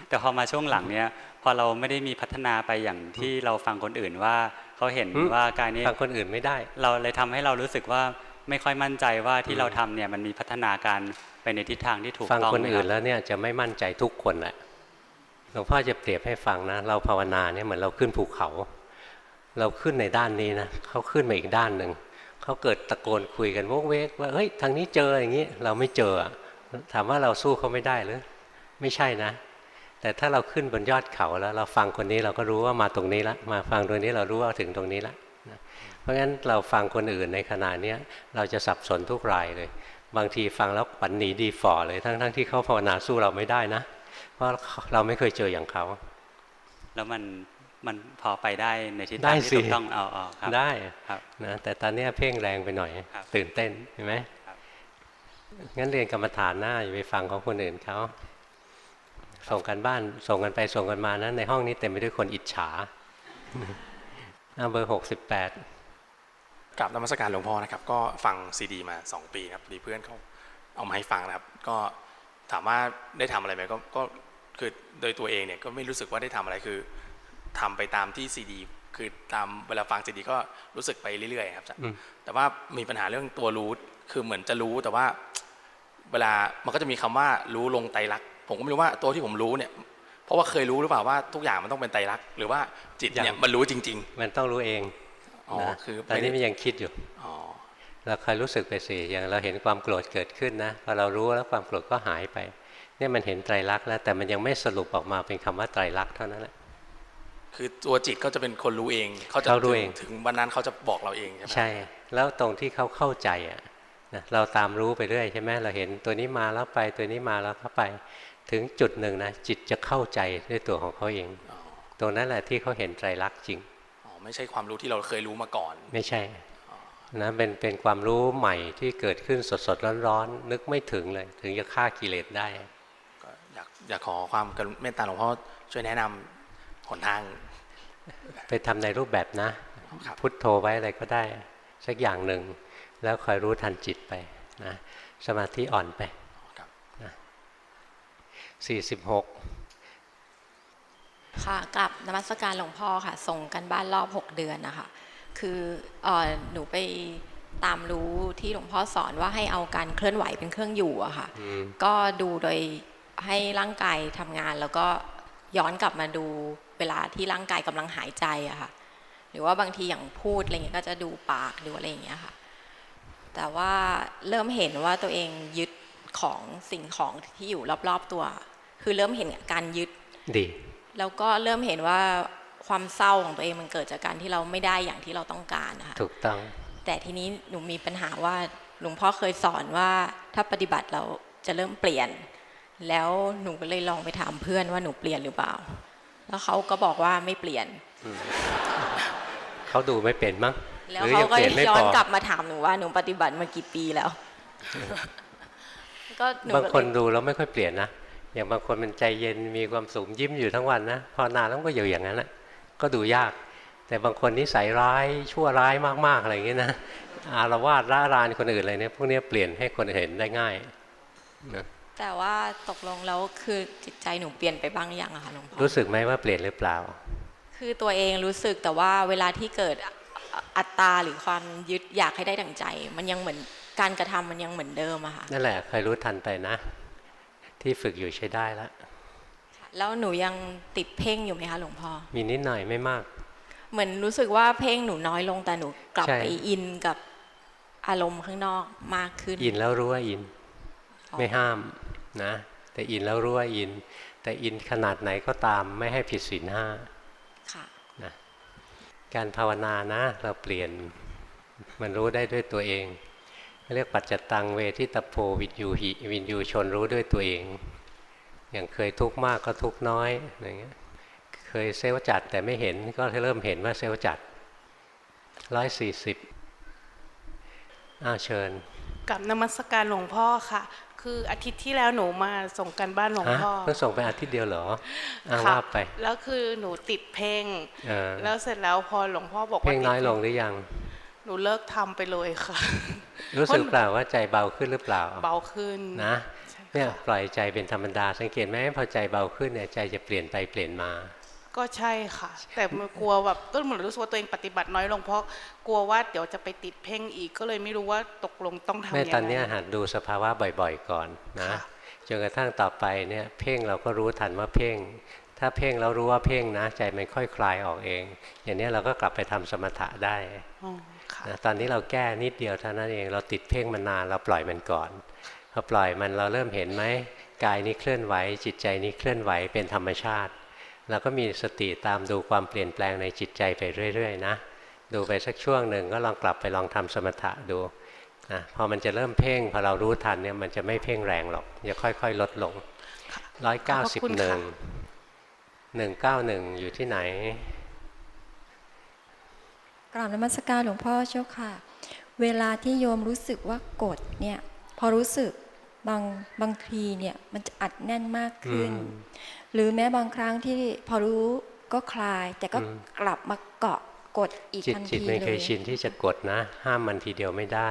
แต่พอมาช่วงหลังเนี้ยพอเราไม่ได้มีพัฒนาไปอย่างที่เราฟังคนอื่นว่าเขาเห็นอืมว่าการนี้ฟังคนอื่นไม่ได้ เราเลยทำให้เรารู้สึกว่าไม่ค่อยมั่นใจว่าที่เราทำเนี่ยมันมีพัฒนาการไปในทิศทางที่ถูกฟังต้องคนอื่นไหมรับแล้วเนี่ยจะไม่มั่นใจทุกคนแหละหลวงพ่อจะเปรียบให้ฟังนะ เราภาวนาเนี่ยเหมือนเราขึ้นภูเขา เราขึ้นในด้านนี้นะเขาขึ้นมาอีกด้านหนึ่ง เขาเกิดตะโกนคุยกันโวกเวกว่าเฮ้ยทางนี้เจออย่างนี้เราไม่เจอ ถามว่าเราสู้เขาไม่ได้หรือ ไม่ใช่นะ แต่ถ้าเราขึ้นบนยอดเขาแล้ว เราฟังคนนี้เราก็รู้ว่ามาตรงนี้ละมาฟังตรงนี้เรารู้ว่าถึงตรงนี้ละนะเพราะงั้นเราฟังคนอื่นในขณะเนี้ยเราจะสับสนทุกรายเลย บางทีฟังแล้วปันหนีดีฝ่อเลยทั้งๆทที่เขาภาวนาสู้เราไม่ได้นะ เพราะเราไม่เคยเจออย่างเขา แล้วมัน มันพอไปได้ในทิศได้ทางที่สิถูกต้องเอาเอาครับได้ครับนะแต่ตอนเนี้ยเพ่งแรงไปหน่อยครับตื่นเต้นเห็นไหมครับงั้นเรียนกรรมฐานหน้าอย่าไปฟังของคนอื่นเขาส่งกันบ้านส่งกันไปส่งกันมานะในห้องนี้เต็มไปด้วยคนอิจฉาเอาเบอร์หกสิบแปดกราบนมัสการหลวงพ่อนะครับ ก็ฟังซีดี มา2ปีครับดีเพื่อนเขาเอามาให้ฟังนะครับ ก็ถามว่าได้ทำอะไรไหมก็ก็คือโดยตัวเองเนี่ยก็ไม่รู้สึกว่าได้ทำอะไรคือ ทำไปตามที่ซีดีคือตามเวลาฟังซีดีก็รู้สึกไปเรื่อยๆครับอืมแต่ว่ามีปัญหาเรื่องตัวรู้คือเหมือนจะรู้แต่ว่าเวลามันก็จะมีคำว่ารู้ลงไตรลักษณ์ผมก็ไม่รู้ว่าตัวที่ผมรู้เนี่ย เพราะว่าเคยรู้หรือเปล่าว่าทุกอย่างมันต้องเป็นไตรลักษณ์หรือว่าจิตเนี่ยมันรู้จริงมันต้องรู้เองอ๋อนะคือตอนนี้ไม่ได้มันยังคิดอยู่ๆอ๋อเราคอยรู้สึกไปสิอย่างเราเห็นความโกรธเกิดขึ้นนะพอเรารู้แล้วความโกรธก็หายไปเนี่ยมันเห็นไตรลักษณ์แล้วแต่มันยังไม่สรุปออกมาเป็นคำว่าไตรลักษณ์เท่านั้นแหละ คือตัวจิตเขาจะเป็นคนรู้เองเขาจะเขารู้ถึเองถึงวันนั้นเขาจะบอกเราเองใช่ไหมใช่ แล้วตรงที่เขาเข้าใจอะนะเราตามรู้ไปเรื่อยใช่ไหมเราเห็นตัวนี้มาแล้วไปตัวนี้มาแล้วเข้าไป ถึงจุดหนึ่งนะจิตจะเข้าใจด้วยตัวของเขาเองตรงนั้นแหละที่เขาเห็นไตรลักษณ์จริงอ๋อไม่ใช่ความรู้ที่เราเคยรู้มาก่อน ไม่ใช่นะเป็นเป็นความรู้ใหม่ที่เกิดขึ้นสดสดร้อนร้อนๆนึกไม่ถึงเลย ถึงจะฆ่ากิเลสได้ก็อยากอยากขอความกรุณเมตตาหลวงพ่อช่วยแนะนำ หนทาง ไปทำในรูปแบบนะครับพุทโธไว้อะไรก็ได้ สักอย่างหนึ่ง แล้วคอยรู้ทันจิตไปนะสมาธิอ่อนไปครับนะสี่สิบหกค่ะกับนมัสการหลวงพ่อค่ะ ส่งกันบ้านรอบ 6 เดือนนะคะคือเออหนูไปตามรู้ที่หลวงพ่อสอนว่าให้เอาการเคลื่อนไหวเป็นเครื่องอยู่อะค่ะอืมก็ดูโดยให้ร่างกายทำงานแล้วก็ย้อนกลับมาดู เวลาที่ร่างกายกำลังหายใจอะค่ะ หรือว่าบางทีอย่างพูดอะไรเงี้ยก็จะดูปากดูอะไรอย่างเงี้ยค่ะ แต่ว่าเริ่มเห็นว่าตัวเองยึดของสิ่งของที่อยู่รอบๆตัว คือเริ่มเห็นการยึดดี แล้วก็เริ่มเห็นว่าความเศร้าของตัวเองมันเกิดจากการที่เราไม่ได้อย่างที่เราต้องการนะคะถูกต้อง แต่ทีนี้หนูมีปัญหาว่าหลวงพ่อเคยสอนว่าถ้าปฏิบัติเราจะเริ่มเปลี่ยน แล้วหนูก็เลยลองไปถามเพื่อนว่าหนูเปลี่ยนหรือเปล่า แล้วเขาก็บอกว่าไม่เปลี่ยนเขาดูไม่เป็นมั้งแล้วหรือเขายังก็เปลี่ยนไม่ย้อพนอกลับมาถามหนูว่าหนูปฏิบัติมากี่ปีแล้วก็หนูบางก็เลยคนดูแล้วไม่ค่อยเปลี่ยนนะอย่างบางคนมันใจเย็นมีความสุขยิ้มอยู่ทั้งวันนะพอนานแล้วก็อยู่อย่างนั้นแหละก็ดูยาก แต่บางคนนิสัยร้ายชั่วร้ายมากๆอะไรอย่างเงี้ยนะอารวาสร่ารานคนอื่นอะไรเนี่ยพวกเนี้ยเปลี่ยนให้คนเห็นได้ง่ายนะ แต่ว่าตกลงแล้วคือจิตใจหนูเปลี่ยนไปบ้างหรือยังอะคะหลวงพ่อรู้สึกไหมว่าเปลี่ยนหรือเปล่า คือตัวเองรู้สึกแต่ว่าเวลาที่เกิดอัตตราหรือความยึดอยากให้ได้ดั่งใจ มันยังเหมือนการกระทำมันยังเหมือนเดิมอะค่ะนั่นแหละเคยรู้ทันไปนะ ที่ฝึกอยู่ใช้ได้แล้วแล้วหนูยังติดเพ่งอยู่ไหมคะหลวงพ่อมีนิดหน่อยไม่มาก เหมือนรู้สึกว่าเพ่งหนูน้อยลงแต่หนูกลับใช่ไปอินกับอารมณ์ข้างนอกมากขึ้น อินแล้วรู้ว่าอินอ๋อไม่ห้าม นะแต่อินแล้วรู้ว่าอิน แต่อินขนาดไหนก็ตามไม่ให้ผิดศีลห้าค่ะนะการภาวนานะ เราเปลี่ยนมันรู้ได้ด้วยตัวเองเรียกปัจจตังเวทิตโพวินยูหิวินยูชนรู้ด้วยตัวเอง อย่างเคยทุกข์มากก็ทุกข์น้อยอย่างเงี้ยเคยเซลล์จัดแต่ไม่เห็นก็เริ่มเห็นว่าเซลล์จัดร้อยสี่สิบอ้าวเชิญกับนมัสการหลวงพ่อค่ะ คืออาทิตย์ที่แล้วหนูมาส่งกันบ้านหลวงฮะพ่อเพิ่งส่งไปอาทิตย์เดียวเหรออ้าวค่ะว่าไป แล้วคือหนูติดเพ่งเออแล้วเสร็จแล้วพอหลวงพ่อบอกเพ่ว่างน้อยติดลงหรือยัง หนูเลิกทำไปเลยค่ะ รู้สึกเปล่าว่าใจเบาขึ้นหรือเปล่า เบาขึ้นนะเนี่ยปล่อยใจเป็นธรรมดาสังเกตไหมพอใจเบาขึ้นเนี่ยใจจะเปลี่ยนไปเปลี่ยนมา ก็ใช่ค่ะ แต่มันกลัวแบบก็เหมือนรู้สึกว่าตัวเองปฏิบัติน้อยลงเพราะกลัวว่าเดี๋ยวจะไปติดเพ่งอีกก็เลยไม่รู้ว่าตกลงต้องทำยังแม่ไงตอนเนี้ยหัดดูสภาวะบ่อย ๆ ก่อนนะจนกระทั่งต่อไปเนี่ยเพ่งเราก็รู้ทันว่าเพ่ง ถ้าเพ่งเรารู้ว่าเพ่งนะ ใจมันค่อยคลายออกเอง อย่างนี้เราก็กลับไปทำสมถะได้อ๋อค่ะนะตอนนี้เราแก้นิดเดียวเท่านั้นเองเราติดเพ่งมานานเราปล่อยมันก่อนพอปล่อยมันเราเริ่มเห็นไหมกายนี้เคลื่อนไหวจิตใจนี้เคลื่อนไหวเป็นธรรมชาติ เราก็มีสติตามดูความเปลี่ยนแปลงในจิตใจไปเรื่อยๆนะดูไปสักช่วงหนึ่งก็ลองกลับไปลองทำสมถะดูนะพอมันจะเริ่มเพ่งพอเรารู้ทันเนี่ยมันจะไม่เพ่งแรงหรอกจะค่อยๆ ลดลงร้อยเก้าสิบหนึ่งหนึ่งเก้าหนึ่งอยู่ที่ไหนกราบนมัสการหลวงพ่อเจ้าค่ะ เวลาที่โยมรู้สึกว่ากดเนี่ยพอรู้สึกบางบางทีเนี่ยมันจะอัดแน่นมากขึ้นอืม หรือแม้บางครั้งที่พอรู้ก็คลายแต่ก็อืมกลับมาเกาะกดอีกจิตทันจิตทีไม่เลเคยยชินที่จะกดนะ ห้ามมันทีเดียวไม่ได้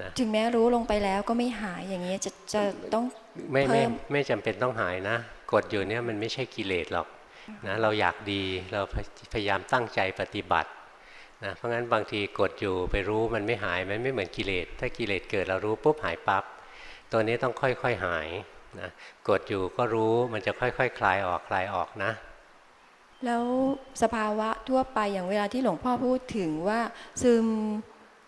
นะถึงแม้รู้ลงไปแล้วก็ไม่หายอย่างเงี้ยจะจะต้องไม่ไม่เพิ่มไม่จำเป็นต้องหายนะ กดอยู่เนี่ยมันไม่ใช่กิเลสหรอกนะเราอยากดีเราพยายามตั้งใจปฏิบัตินะเพราะงั้นบางทีกดอยู่ไปรู้มันไม่หายมันไม่เหมือนกิเลสถ้ากิเลสเกิดเรารู้ปุ๊บหายปับ๊บตัวนี้ต้องค่อยๆหาย นะกดอยู่ก็รู้มันจะค่อยๆคคลายออกคลายออกนะ แล้วสภาวะทั่วไปอย่างเวลาที่หลวงพ่อพูดถึงว่าซึม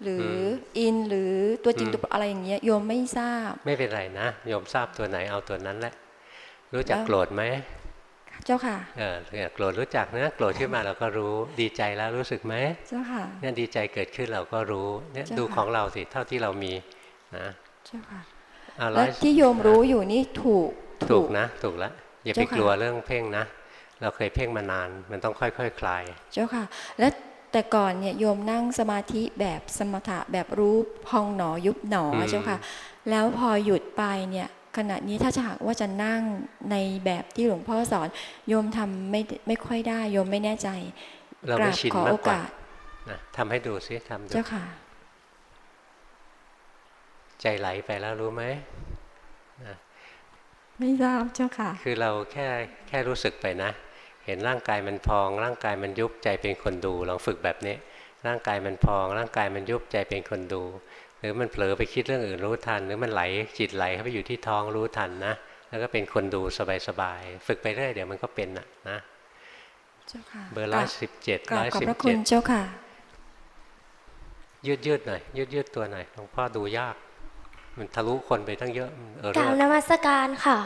หรือออินหรือตัวจริงอืมตัวอะไรอย่างเงี้ยโยมไม่ทราบ ไม่เป็นไรนะโยมทราบตัวไหนเอาตัวนั้นแหละ รู้จักแล้วโกรธไหมเจ้าค่ะเออเนี่ยโกรธรู้จักนะโกรธขึ้นมาเราก็รู้ดีใจแล้วรู้สึกไหมเจ้าค่ะเนี่ยดีใจเกิดขึ้นเราก็รู้เนี่ยเจ้าดูค่ะของเราสิเท่าที่เรามีนะเจ้าค่ะเอาร้ แล้อวยที่โยมรู้อยู่นี่ถูกถูกนะ ถูกแล้วอย่าไปเจ้าค่ะกลัวเรื่องเพ่งนะ เราเคยเพ่งมานานมันต้องค่อยๆคคลาย เจ้าค่ะ และแต่ก่อนเนี่ยโยมนั่งสมาธิแบบสมถะแบบรู้พองหนอยุบหนออืมเจ้าค่ะ แล้วพอหยุดไปเนี่ยขณะนี้ถ้าจะหากว่าจะนั่งในแบบที่หลวงพ่อสอน โยมทำไม่ไม่ค่อยได้ โยมไม่แน่ใจเราไม่บชินขอมาโอกกว่ากาสนะทำให้ดูซิทำดูเจ้าค่ะ ใจไหลไปแล้วรู้ไหมนะไม่ทราบเจ้าค่ะ คือเราแค่แค่รู้สึกไปนะ เห็นร่างกายมันพอง ร่างกายมันยุบใจเป็นคนดูลองฝึกแบบนี้ ร่างกายมันพอง ร่างกายมันยุบใจเป็นคนดู หรือมันเผลอไปคิดเรื่องอื่นรู้ทัน หรือมันไหลจิตไหลเข้าไปอยู่ที่ท้องรู้ทันนะแล้วก็เป็นคนดูสบายๆฝึกไปเรื่อยเดี๋ยวมันก็เป็นน่ะนะเจ้าค่ะเบอร์ร้อยสิบเจ็ดกราร้บอยขอบสิบพระคุเจ็ณดเจ้าค่ะ ยืดยืดๆหน่อยยืดยืดๆตัวหน่อยหลวงพ่อดูยาก มันทะลุคนไปตั้งเยอะเออกราบนมัสการค่ะ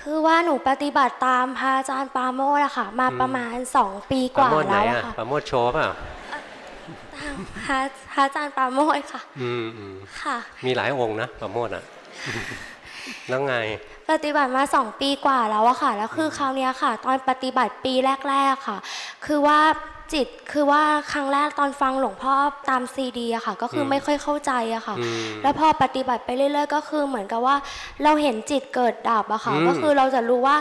คือว่าหนูปฏิบัติตามพระอาจารย์ปาโมดอะค่ะ มาประมาณสองปีกปราว่าโมทไหนแล้วอะอะค่ะปราโมทโชว์เปล่าตามพระพระอาจารย์ปาโมดค่ะ อืมอืมค่ะ มีหลายองค์นะปราโมทอะแล้วไง ปฏิบัติมาสองปีกว่าแล้วอะค่ะ แล้วคือคราวเนี้ยค่ะ ตอนปฏิบัติปีแรก ๆค่ะ คือว่า จิตคือว่าครั้งแรกตอนฟังหลวงพ่อตามซีดีอะค่ะ ก็คืออมไม่ค่อยเข้าใจอะค่ะอืมแล้วพอปฏิบัติไปเรื่อยๆ ก็คือเหมือนกับว่าเราเห็นจิตเกิดดับอะค่ะอืมก็คือเราจะรู้ว่า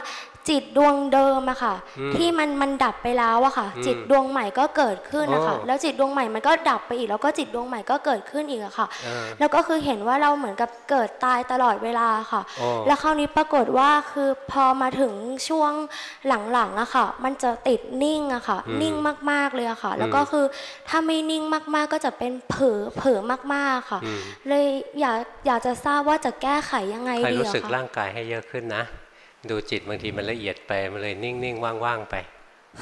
จิตดวงเดิมอะค่ะอืมที่มันมันดับไปแล้วอะค่ะอืมจิตดวงใหม่ก็เกิดขึ้นนะคะอ๋อแล้วจิตดวงใหม่มันก็ดับไปอีก แล้วก็จิตดวงใหม่ก็เกิดขึ้นอีกอะค่ะเออแล้วก็คือเห็นว่าเราเหมือนกับเกิดตายตลอดเวลาค่ะอ๋อแล้วคราวนี้ปรากฏว่าคือพอมาถึงช่วงหลังๆอะค่ะ มันจะติดนิ่งอะค่ะอืมนิ่งมากๆเลยอะค่ะ แล้วอืมก็คือถ้าไม่นิ่งมากๆก็จะเป็นเผลอเผลอมากๆค่ะอืมเลยอยากอยากจะทราบว่าจะแก้ไขยังไงใครดีรู้อะสึกคะร่างกายให้เยอะขึ้นนะ ดูจิตบางทีมันละเอียดไปมันเลยนิ่งๆว่างๆไป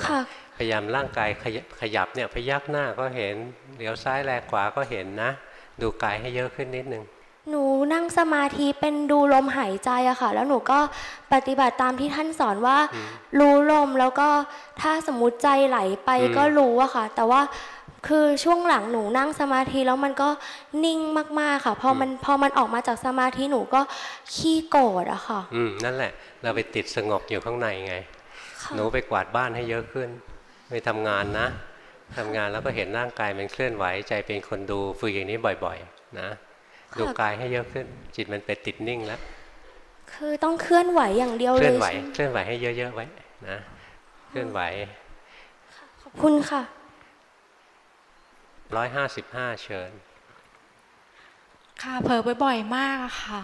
ค่ะพยายามร่างกายขยับขยับเนี่ยพยักหน้าก็เห็นเดี๋ยวซ้ายแลขวาก็เห็นนะ ดูกายให้เยอะขึ้นนิดนึงหนูนั่งสมาธิเป็นดูลมหายใจอะค่ะ แล้วหนูก็ปฏิบัติตามที่ท่านสอนว่า รู้ลมแล้วก็ถ้าสมมติใจไหลไปอืมก็รู้อะค่ะ แต่ว่าคือช่วงหลังหนูนั่งสมาธิแล้วมันก็นิ่งมากๆค่ะ พอมันพอมันออกมาจากสมาธิหนูก็ขี้โกรธอะค่ะ อืมนั่นแหละ เราไปติดสงบอยู่ข้างในไงค่ะหนูไปกวาดบ้านให้เยอะขึ้น ไปทำงานนะทำงานแล้วก็เห็นร่างกายมันเคลื่อนไหวใจเป็นคนดูฝึกอย่างนี้บ่อยๆ นะ ดูกายให้เยอะขึ้น จิตมันไปติดนิ่งแล้ว คือต้องเคลื่อนไหวอย่างเดียวเคเลลื่อนยไหวใช่ไหมเคลื่อนไหวให้เยอะๆไว้นะ เคลื่อนไหว ขอบคุณค่ะร้อยห้าสิบห้าเชิญ ค่ะเผลอบ่อยๆมากอะค่ะ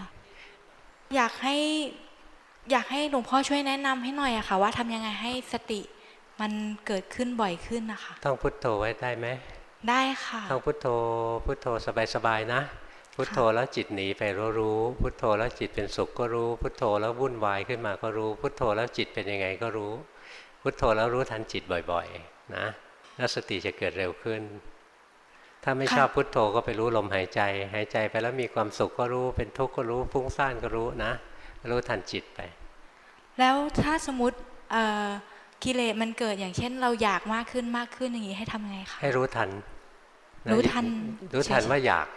อยากให้ อยากให้หลวงพ่อช่วยแนะนำให้หน่อยอะค่ะ ว่าทำยังไงให้สติมันเกิดขึ้นบ่อยขึ้นนะคะต้องพุทโธไว้ได้ไหมได้ค่ะต้องพุทโธพุทโธสบายๆนะ พุทโธแล้วจิตหนีไปรู้รู้พุทโธแล้วจิตเป็นสุขก็รู้ พุทโธแล้ววุ่นวายขึ้นมาก็รู้ พุทโธแล้วจิตเป็นยังไงก็รู้ พุทโธแล้วรู้ทันจิตบ่อยๆ นะแล้วสติจะเกิดเร็วขึ้น ถ้าไม่ชอบพุทโธก็ไปรู้ลมหายใจ หายใจไปแล้วมีความสุขก็รู้ เป็นทุกข์ก็รู้ ฟุ้งซ่านก็รู้นะ รู้ทันจิตไป แล้วถ้าสมมติเอ่อกิเลสมันเกิดอย่างเช่น เราอยากมากขึ้นมากขึ้นอย่างนี้ให้ทำไงคะให้รู้ทัน รู้ทัน รู้ทันว่าอยาก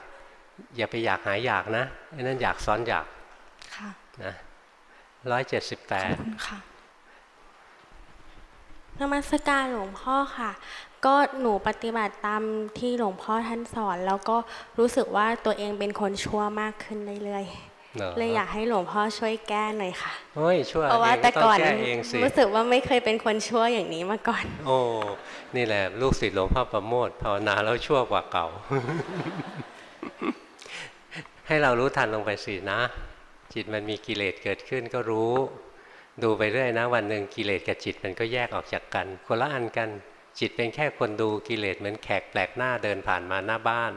อย่าไปอยากหายอยากนะไอ้นั่นอยากซ้อนอยากค่ะนะร้อยเจ็ดสิบแปดค่ะนมัสการหลวงพ่อค่ะ ก็หนูปฏิบัติตามที่หลวงพ่อท่านสอน แล้วก็รู้สึกว่าตัวเองเป็นคนชั่วมากขึ้นเรื่อยๆ เลยอยากให้หลวงพ่อช่วยแก้หน่อยค่ะโอ้ยชั่วเพราะว่าเองแต่ต้องก่อนแก้เองสิรู้สึกว่าไม่เคยเป็นคนชั่วอย่างนี้มาก่อน โอ้นี่แหละ ลูกศิษย์หลวงพ่อประโมทภาวนาแล้วชั่วกว่าเก่า ให้เรารู้ทันลงไปสินะ จิตมันมีกิเลสเกิดขึ้นก็รู้ ดูไปเรื่อยนะ วันหนึ่งกิเลสกับจิตมันก็แยกออกจากกัน คนละอันกันจิตเป็นแค่คนดูกิเลสเหมือนแขกแปลกหน้าเดินผ่านมาหน้าบ้าน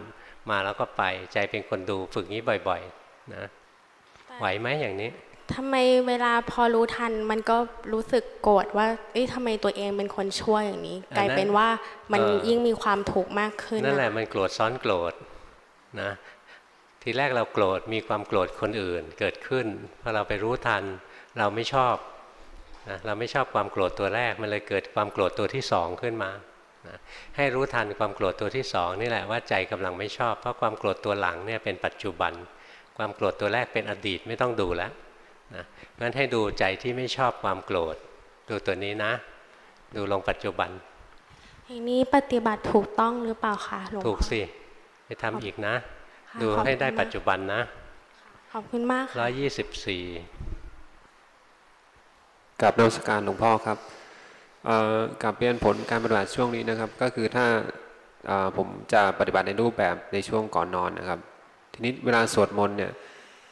มาแล้วก็ไปใจเป็นคนดูฝึกนี้บ่อย ๆ นะ ไหวไหมอย่างนี้ทำไมเวลาพอรู้ทันมันก็รู้สึกโกรธว่าเอ้ยทำไมตัวเองเป็นคนชั่วอย่างนี้อันนั้นกลายเป็นว่ามันเออยิ่งมีความทุกข์มากขึ้นนั่นแหละอะมันโกรธซ้อนโกรธนะทีแรกเราโกรธมีความโกรธคนอื่นเกิดขึ้นพอเราไปรู้ทันเราไม่ชอบนะเราไม่ชอบความโกรธตัวแรกมันเลยเกิดความโกรธตัวที่สองขึ้นมานะให้รู้ทันความโกรธตัวที่สองนี่แหละว่าใจกำลังไม่ชอบ เพราะความโกรธตัวหลังเนี่ยเป็นปัจจุบัน ความโกรธตัวแรกเป็นอดีตไม่ต้องดูแล้วนะงั้นให้ดูใจที่ไม่ชอบความโกรธ ดูตัวนี้นะ ดูลงปัจจุบันอย่างนี้ปฏิบัติถูกต้องหรือเปล่าคะหลวงถูกพ่อสิไปทำอีกนะค่ะดูขอบให้ได้คุณมากปัจจุบันนะ ขอบคุณมากค่ะร้อยยี่สิบสี่กับนมัสการหลวงพ่อครับเอ่อกับเรียนผลการปฏิบัติช่วงนี้นะครับ ก็คือถ้าเอ่อผมจะปฏิบัติในรูปแบบในช่วงก่อนนอนนะครับ ทีนี้เวลาสวดมนต์เนี่ย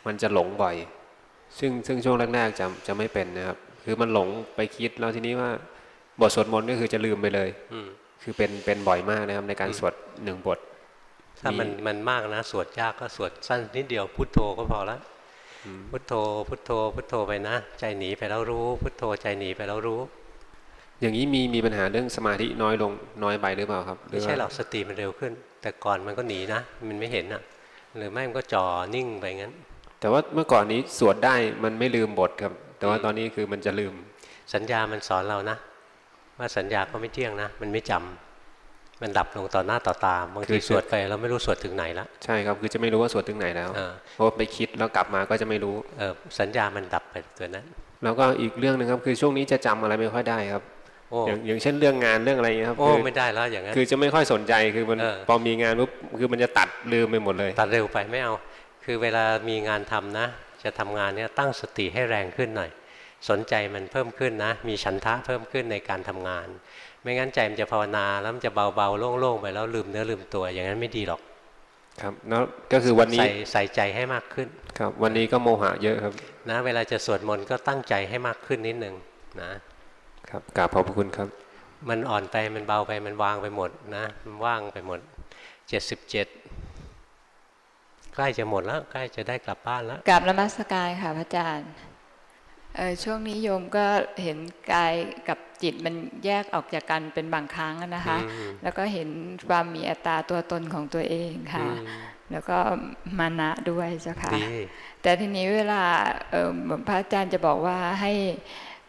มันจะหลงบ่อย ซึ่งซึ่งช่วงแรกๆจะจะไม่เป็นนะครับ คือมันหลงไปคิดแล้วทีนี้ว่าบทสวดมนต์ก็คือจะลืมไปเลย อืมคือเป็นเป็นบ่อยมากนะครับในการสวดหนึ่งบท ถ้ามันมันมากนะ สวดยากก็สวดสั้นนิดเดียวพุทโธก็พอละพุทโธ พุทโธ พุทโธไปนะใจหนีไปแล้วรู้ พุทโธใจหนีไปแล้วรู้ อย่างนี้มีมีปัญหาเรื่องสมาธิน้อยลงน้อยไปหรือเปล่าครับไม่ใช่หรอกสติมันเร็วขึ้น แต่ก่อนมันก็หนีนะ มันไม่เห็นอะ หรือไม่มันก็จ่อนิ่งไปงั้น แต่ว่าเมื่อก่อนนี้สวดได้มันไม่ลืมบทครับ แต่ว่าตอนนี้คือมันจะลืม สัญญามันสอนเรานะ ว่าสัญญาก็ไม่เที่ยงนะ มันไม่จำมันดับลงต่อหน้าต่อตาบางคืทีอสวดไปเราไม่รู้สวดถึงไหนละใช่ครับคือจะไม่รู้ว่าสวดถึงไหนแล้วเออเพราะว่าไปคิดแล้วกลับมาก็จะไม่รู้เออสัญญามันดับไปตัวนั้น แล้วก็อีกเรื่องหนึงครับคือช่วงนี้จะจำอะไรไม่ค่อยได้ครับโอ้อย่างอย่างเช่นเรื่องงานเรื่องอะไรอย่างเงี้ยครับโอ้คือไม่ได้แล้วอย่างนั้นคือจะไม่ค่อยสนใจคือมันเออพอมีงานปุ๊บคือมันจะตัดลืมไปหมดเลย ตัดเร็วไปไม่เอา คือเวลามีงานทำนะ จะทำงานเนี่ยตั้งสติให้แรงขึ้นหน่อย สนใจมันเพิ่มขึ้นนะ มีฉันทะเพิ่มขึ้นในการทำงาน ไม่งั้นใจมันจะภาวนาแล้วมันจะเบาๆโล่งๆไปแล้วลืมเนื้อลืมตัวอย่างนั้นไม่ดีหรอกครับแล้วก็คือวันนี้ใส่ใส่ใจให้มากขึ้นครับ วันนี้ก็โมหะเยอะครับ นะ เวลาจะสวดมนต์ก็ตั้งใจให้มากขึ้นนิดนึงนะ ครับกราบขอบพระคุณครับ มันอ่อนไปมันเบาไปมันวางไปหมดนะมันว่างไปหมดเจ็ดสิบเจ็ดใกล้จะหมดแล้วใกล้จะได้กลับบ้านแล้วกราบนมัสการค่ะพระอาจารย์เอ่อช่วงนี้โยมก็เห็นกายกับจิตมันแยกออกจากกันเป็นบางครั้งนะคะอืมแล้วก็เห็นความมีอัตราตัวตนของตัวเองค่ะอืมแล้วก็มานะด้วยเจ้าค่ะดีแต่ทีนี้เวลาเอ่อเหมือนพระอาจารย์จะบอกว่าให้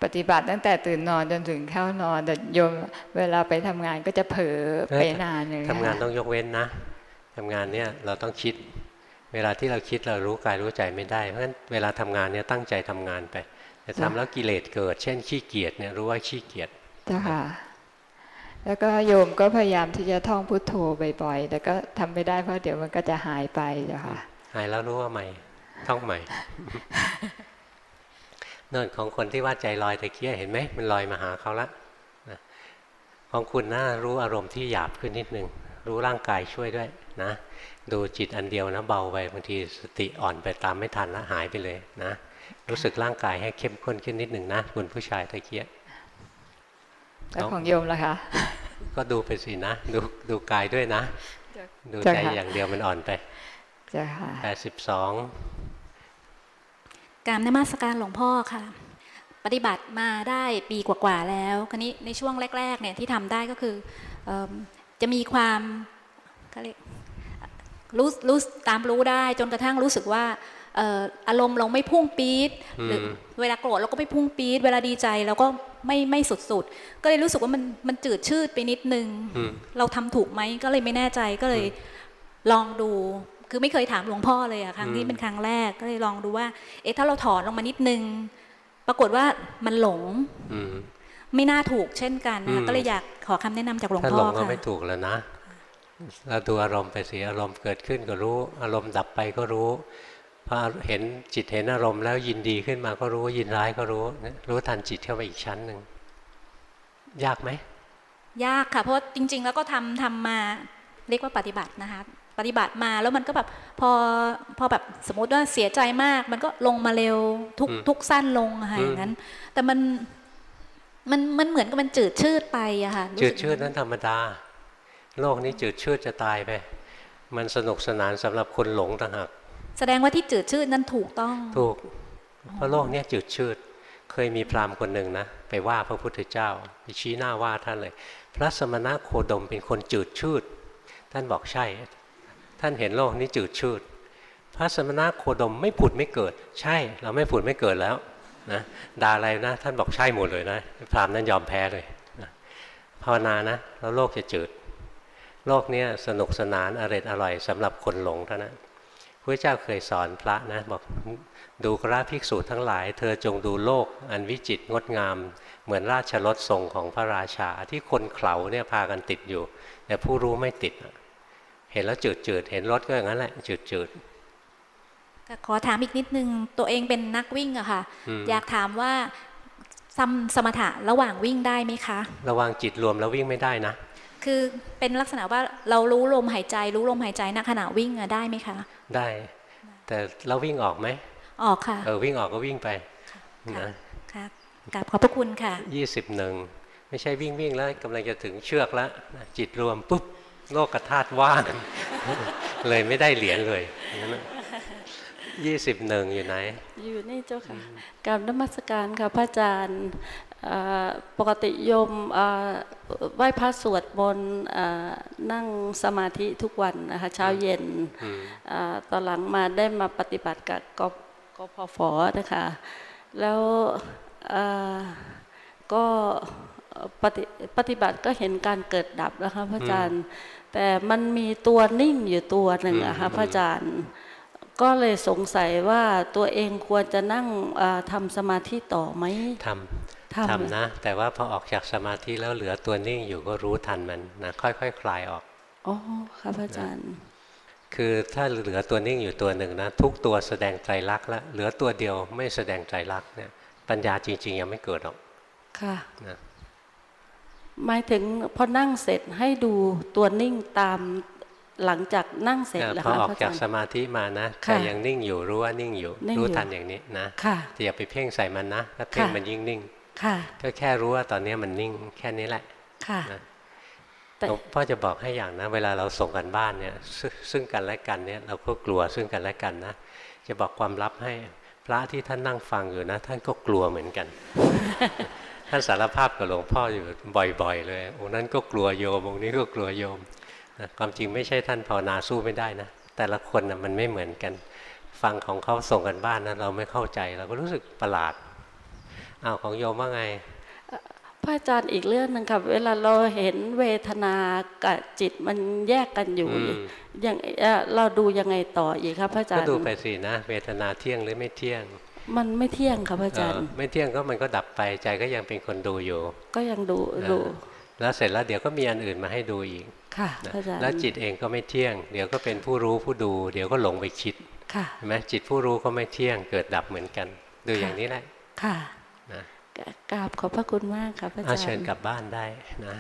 ปฏิบัติตั้งแต่ตื่นนอนจนถึงเข้านอนแต่โยมเวลาไปทำงานก็จะเผลอไปนานเลยทำงานค่ะต้องยกเว้นนะทำงานเนี่ยเราต้องคิด เวลาที่เราคิดเรารู้กายรู้ใจไม่ได้เพราะฉะนั้นเวลาทำงานเนี่ยตั้งใจทำงานไปแต่ทำแล้วกิเลสเกิด เช่นขี้เกียจเนี่ยรู้ว่าขี้เกียจเจ้าค่ะแล้วก็โยมก็พยายามที่จะท่องพุทโธบ่อยๆ แต่ก็ทำไม่ได้เพราะเดี๋ยวมันก็จะหายไปเจ้าค่ะ หายแล้วรู้ว่าใหม่ ท่องใหม่ เนินของคนที่ว่าใจลอยตะเกียเห็นไหมมันลอยมาหาเขาละนะของคุณน่ารู้อารมณ์ที่หยาบขึ้นนิดนึงรู้ร่างกายช่วยด้วยนะ ดูจิตอันเดียวนะเบาไปบางทีสติอ่อนไปตามไม่ทันแล้วหายไปเลยนะ รู้สึกร่างกายให้เข้มข้นขึ้นนิดหนึ่งนะคุณผู้ชายตะเกียแล้วของโยมล่ะคะก็ดูไปสินะ ดูดูกายด้วยนะ ดูใจอย่างเดียวมันอ่อนไปจ้ะค่ะแปดสิบสอง การนมัสการหลวงพ่อค่ะ ปฏิบัติมาได้ปีกว่าๆแล้วคราวนี้ในช่วงแรกๆเนี่ยที่ทำได้ก็คือจะมีความเรียกรู้รู้ตามรู้ได้จนกระทั่งรู้สึกว่าอารมณ์เราไม่พุ่งปี๊ดหรือเวลาโกรธเราก็ไม่พุ่งปี๊ดเวลาดีใจเราก็ไม่ไม่สุดๆ ก็เลยรู้สึกว่ามันมันจืดชืดไปนิดนึง เราทำถูกไหมก็เลยไม่แน่ใจก็เลยลองดู คือไม่เคยถามหลวงพ่อเลยอะครั้งนี้เป็นครั้งแรกก็เลยลองดูว่า เอ๊ะถ้าเราถอนลงมานิดนึง ปรากฏว่ามันหลงไม่น่าถูกเช่นกันนะก็เลยอยากขอคำแนะนำจากหลวงพ่อค่ะถ้าหลงก็ไม่ถูกแล้วนะเราดูอารมณ์ไปสิอารมณ์เกิดขึ้นก็รู้ อารมณ์ดับไปก็รู้พอเห็นจิตเห็นอารมณ์แล้วยินดีขึ้นมาก็รู้ยินร้ายก็รู้รู้ทันจิตเข้าไปอีกชั้นหนึ่งยากไหมยากค่ะเพราะจริง ๆ แล้วก็ทำทำมาเรียกว่าปฏิบัตินะคะป ฏิบัติมาแล้วมันก็แบบพอพอแบบสมมติว่าเสียใจมาก มันก็ลงมาเร็วทุกทุกสั้นลงอะอย่างนั้น แต่มันมันมันเหมือนกับมันจืดชืดไปอะค่ะจืดชืดนั้นธรรมดา โลกนี้จืดชืดจะตายไป มันสนุกสนานสำหรับคนหลงต่างหากแสดงว่าที่จืดชืดนั้นถูกต้อง ถูก เพราะโลกนี้จืดชืดเคยมีพราหมณ์คนหนึ่งนะไปว่าพระพุทธเจ้าไปชี้หน้าว่าท่านเลย พระสมณะโคดมเป็นคนจืดชืดท่านบอกใช่ ท่านเห็นโลกนี้จืดชืด พระสมณะโคดมไม่ผุดไม่เกิด ใช่เราไม่ผุดไม่เกิดแล้วนะด่าอะไรนะ ท่านบอกใช่หมดเลยนะพรามนั้นยอมแพ้เลยภาวนานะ แล้วโลกจะจืด โลกนี้สนุกสนานอร่อยอร่อยสำหรับคนหลงเท่านั้นพระเจ้าเคยสอนพระนะบอกดูกราภิกษุทั้งหลาย เธอจงดูโลก อันวิจิตรงดงาม เหมือนราชรถทรงของพระราชาที่คนเข่าเนี่ยพากันติดอยู่ แต่ผู้รู้ไม่ติด เห็นแล้วจืดจืดเห็นรถก็อย่างนั้นแหละจืดจืดขอถามอีกนิดนึงตัวเองเป็นนักวิ่งอะค่ะ อยากถามว่าสมถะระหว่างวิ่งได้ไหมคะ ระหว่างจิตรวมแล้ววิ่งไม่ได้นะ คือเป็นลักษณะว่าเรารู้ลมหายใจ รู้ลมหายใจณขณะวิ่งได้ไหมคะ ได้ แต่เราวิ่งออกไหมออกค่ะ เออวิ่งออกก็วิ่งไปนะค่ะกราบขอบพระคุณค่ะยี่สิบหนึ่งไม่ใช่วิ่งวิ่งแล้วกำลังจะถึงเชือกแล้วจิตรวมปุ๊บ โลกธาตุว่าง เลยไม่ได้เหรียญเลยยี่สิบหนึ่งอยู่ไหน อยู่นี่เจ้าค่ะการนมัสการค่ะพระอาจารย์ปกติโยมไหว้พระสวดมนต์นั่งสมาธิทุกวันนะคะเช้าเย็นตอนหลังมาได้มาปฏิบัติกับกกพฟนะคะแล้วก็ปฏิปฏิบัติก็เห็นการเกิดดับนะคะพระอาจารย์ แต่มันมีตัวนิ่งอยู่ตัวหนึ่งอะคะพระอาจารย์ ก็เลยสงสัยว่าตัวเองควรจะนั่งทำสมาธิต่อไหมทำทำนะ แต่ว่าพอออกจากสมาธิแล้วเหลือตัวนิ่งอยู่ก็รู้ทันมันนะค่อยๆคคลายออกอ๋อครับอาจารย์ คือถ้าเหลือตัวนิ่งอยู่ตัวหนึ่งนะ ทุกตัวแสดงใจรักแล้วเหลือตัวเดียวไม่แสดงใจรักเนี่ยปัญญาจริง ๆ ยังไม่เกิดหรอกค่ะนะ หมายถึงพอนั่งเสร็จให้ดูตัวนิ่งตามหลังจากนั่งเสร็จแล้วพอออกจากสมาธิมานะใจยังนิ่งอยู่รู้ว่านิ่งอยู่ รู้ทันอย่างนี้นะอย่าไปเพ่งใส่มันนะถ้าเพ่งมันยิ่งนิ่งก็แค่รู้ว่าตอนนี้มันนิ่งแค่นี้แหละหลวงพ่อจะบอกให้อย่างนะ เวลาเราส่งกันบ้านเนี่ย ซึ่งกันและกันเนี่ยเราก็กลัวซึ่งกันและกันนะจะบอกความลับให้พระที่ท่านนั่งฟังอยู่นะ ท่านก็กลัวเหมือนกัน ท่านสารภาพกับหลวงพ่ออยู่บ่อย ๆ เลยองค์นั้นก็กลัวโยมองค์นี้ก็กลัวโยมความจริงไม่ใช่ท่านภาวนาสู้ไม่ได้นะ แต่ละคนนะมันไม่เหมือนกัน ฟังของเขาส่งกันบ้านนะเราไม่เข้าใจเราก็รู้สึกประหลาดอ้าวของโยมว่าไงพระอาจารย์อีกเรื่องหนึ่งครับเวลาเราเห็นเวทนากับจิตมันแยกกันอยู่อย่างเราดูยังไงต่ออีกครับพระอาจารย์ก็ดูไปสินะ เวทนาเที่ยงหรือไม่เที่ยง มันไม่เที่ยงครับพระอาจารย์ ไม่เที่ยงก็มันก็ดับไปใจก็ยังเป็นคนดูอยู่ ก็ยังดูดู แล้วเสร็จแล้วเดี๋ยวก็มีอันอื่นมาให้ดูอีก ค่ะพระอาจารย์แล้วจิตเองก็ไม่เที่ยง เดี๋ยวก็เป็นผู้รู้ผู้ดู เดี๋ยวก็หลงไปคิดเห็นไหมจิตผู้รู้ก็ไม่เที่ยงเกิดดับเหมือนกัน ดูอย่างนี้แหละ ค่ะกราบขอบพระคุณมากค่ะพระอาจารย์เชิญกลับบ้านได้นะ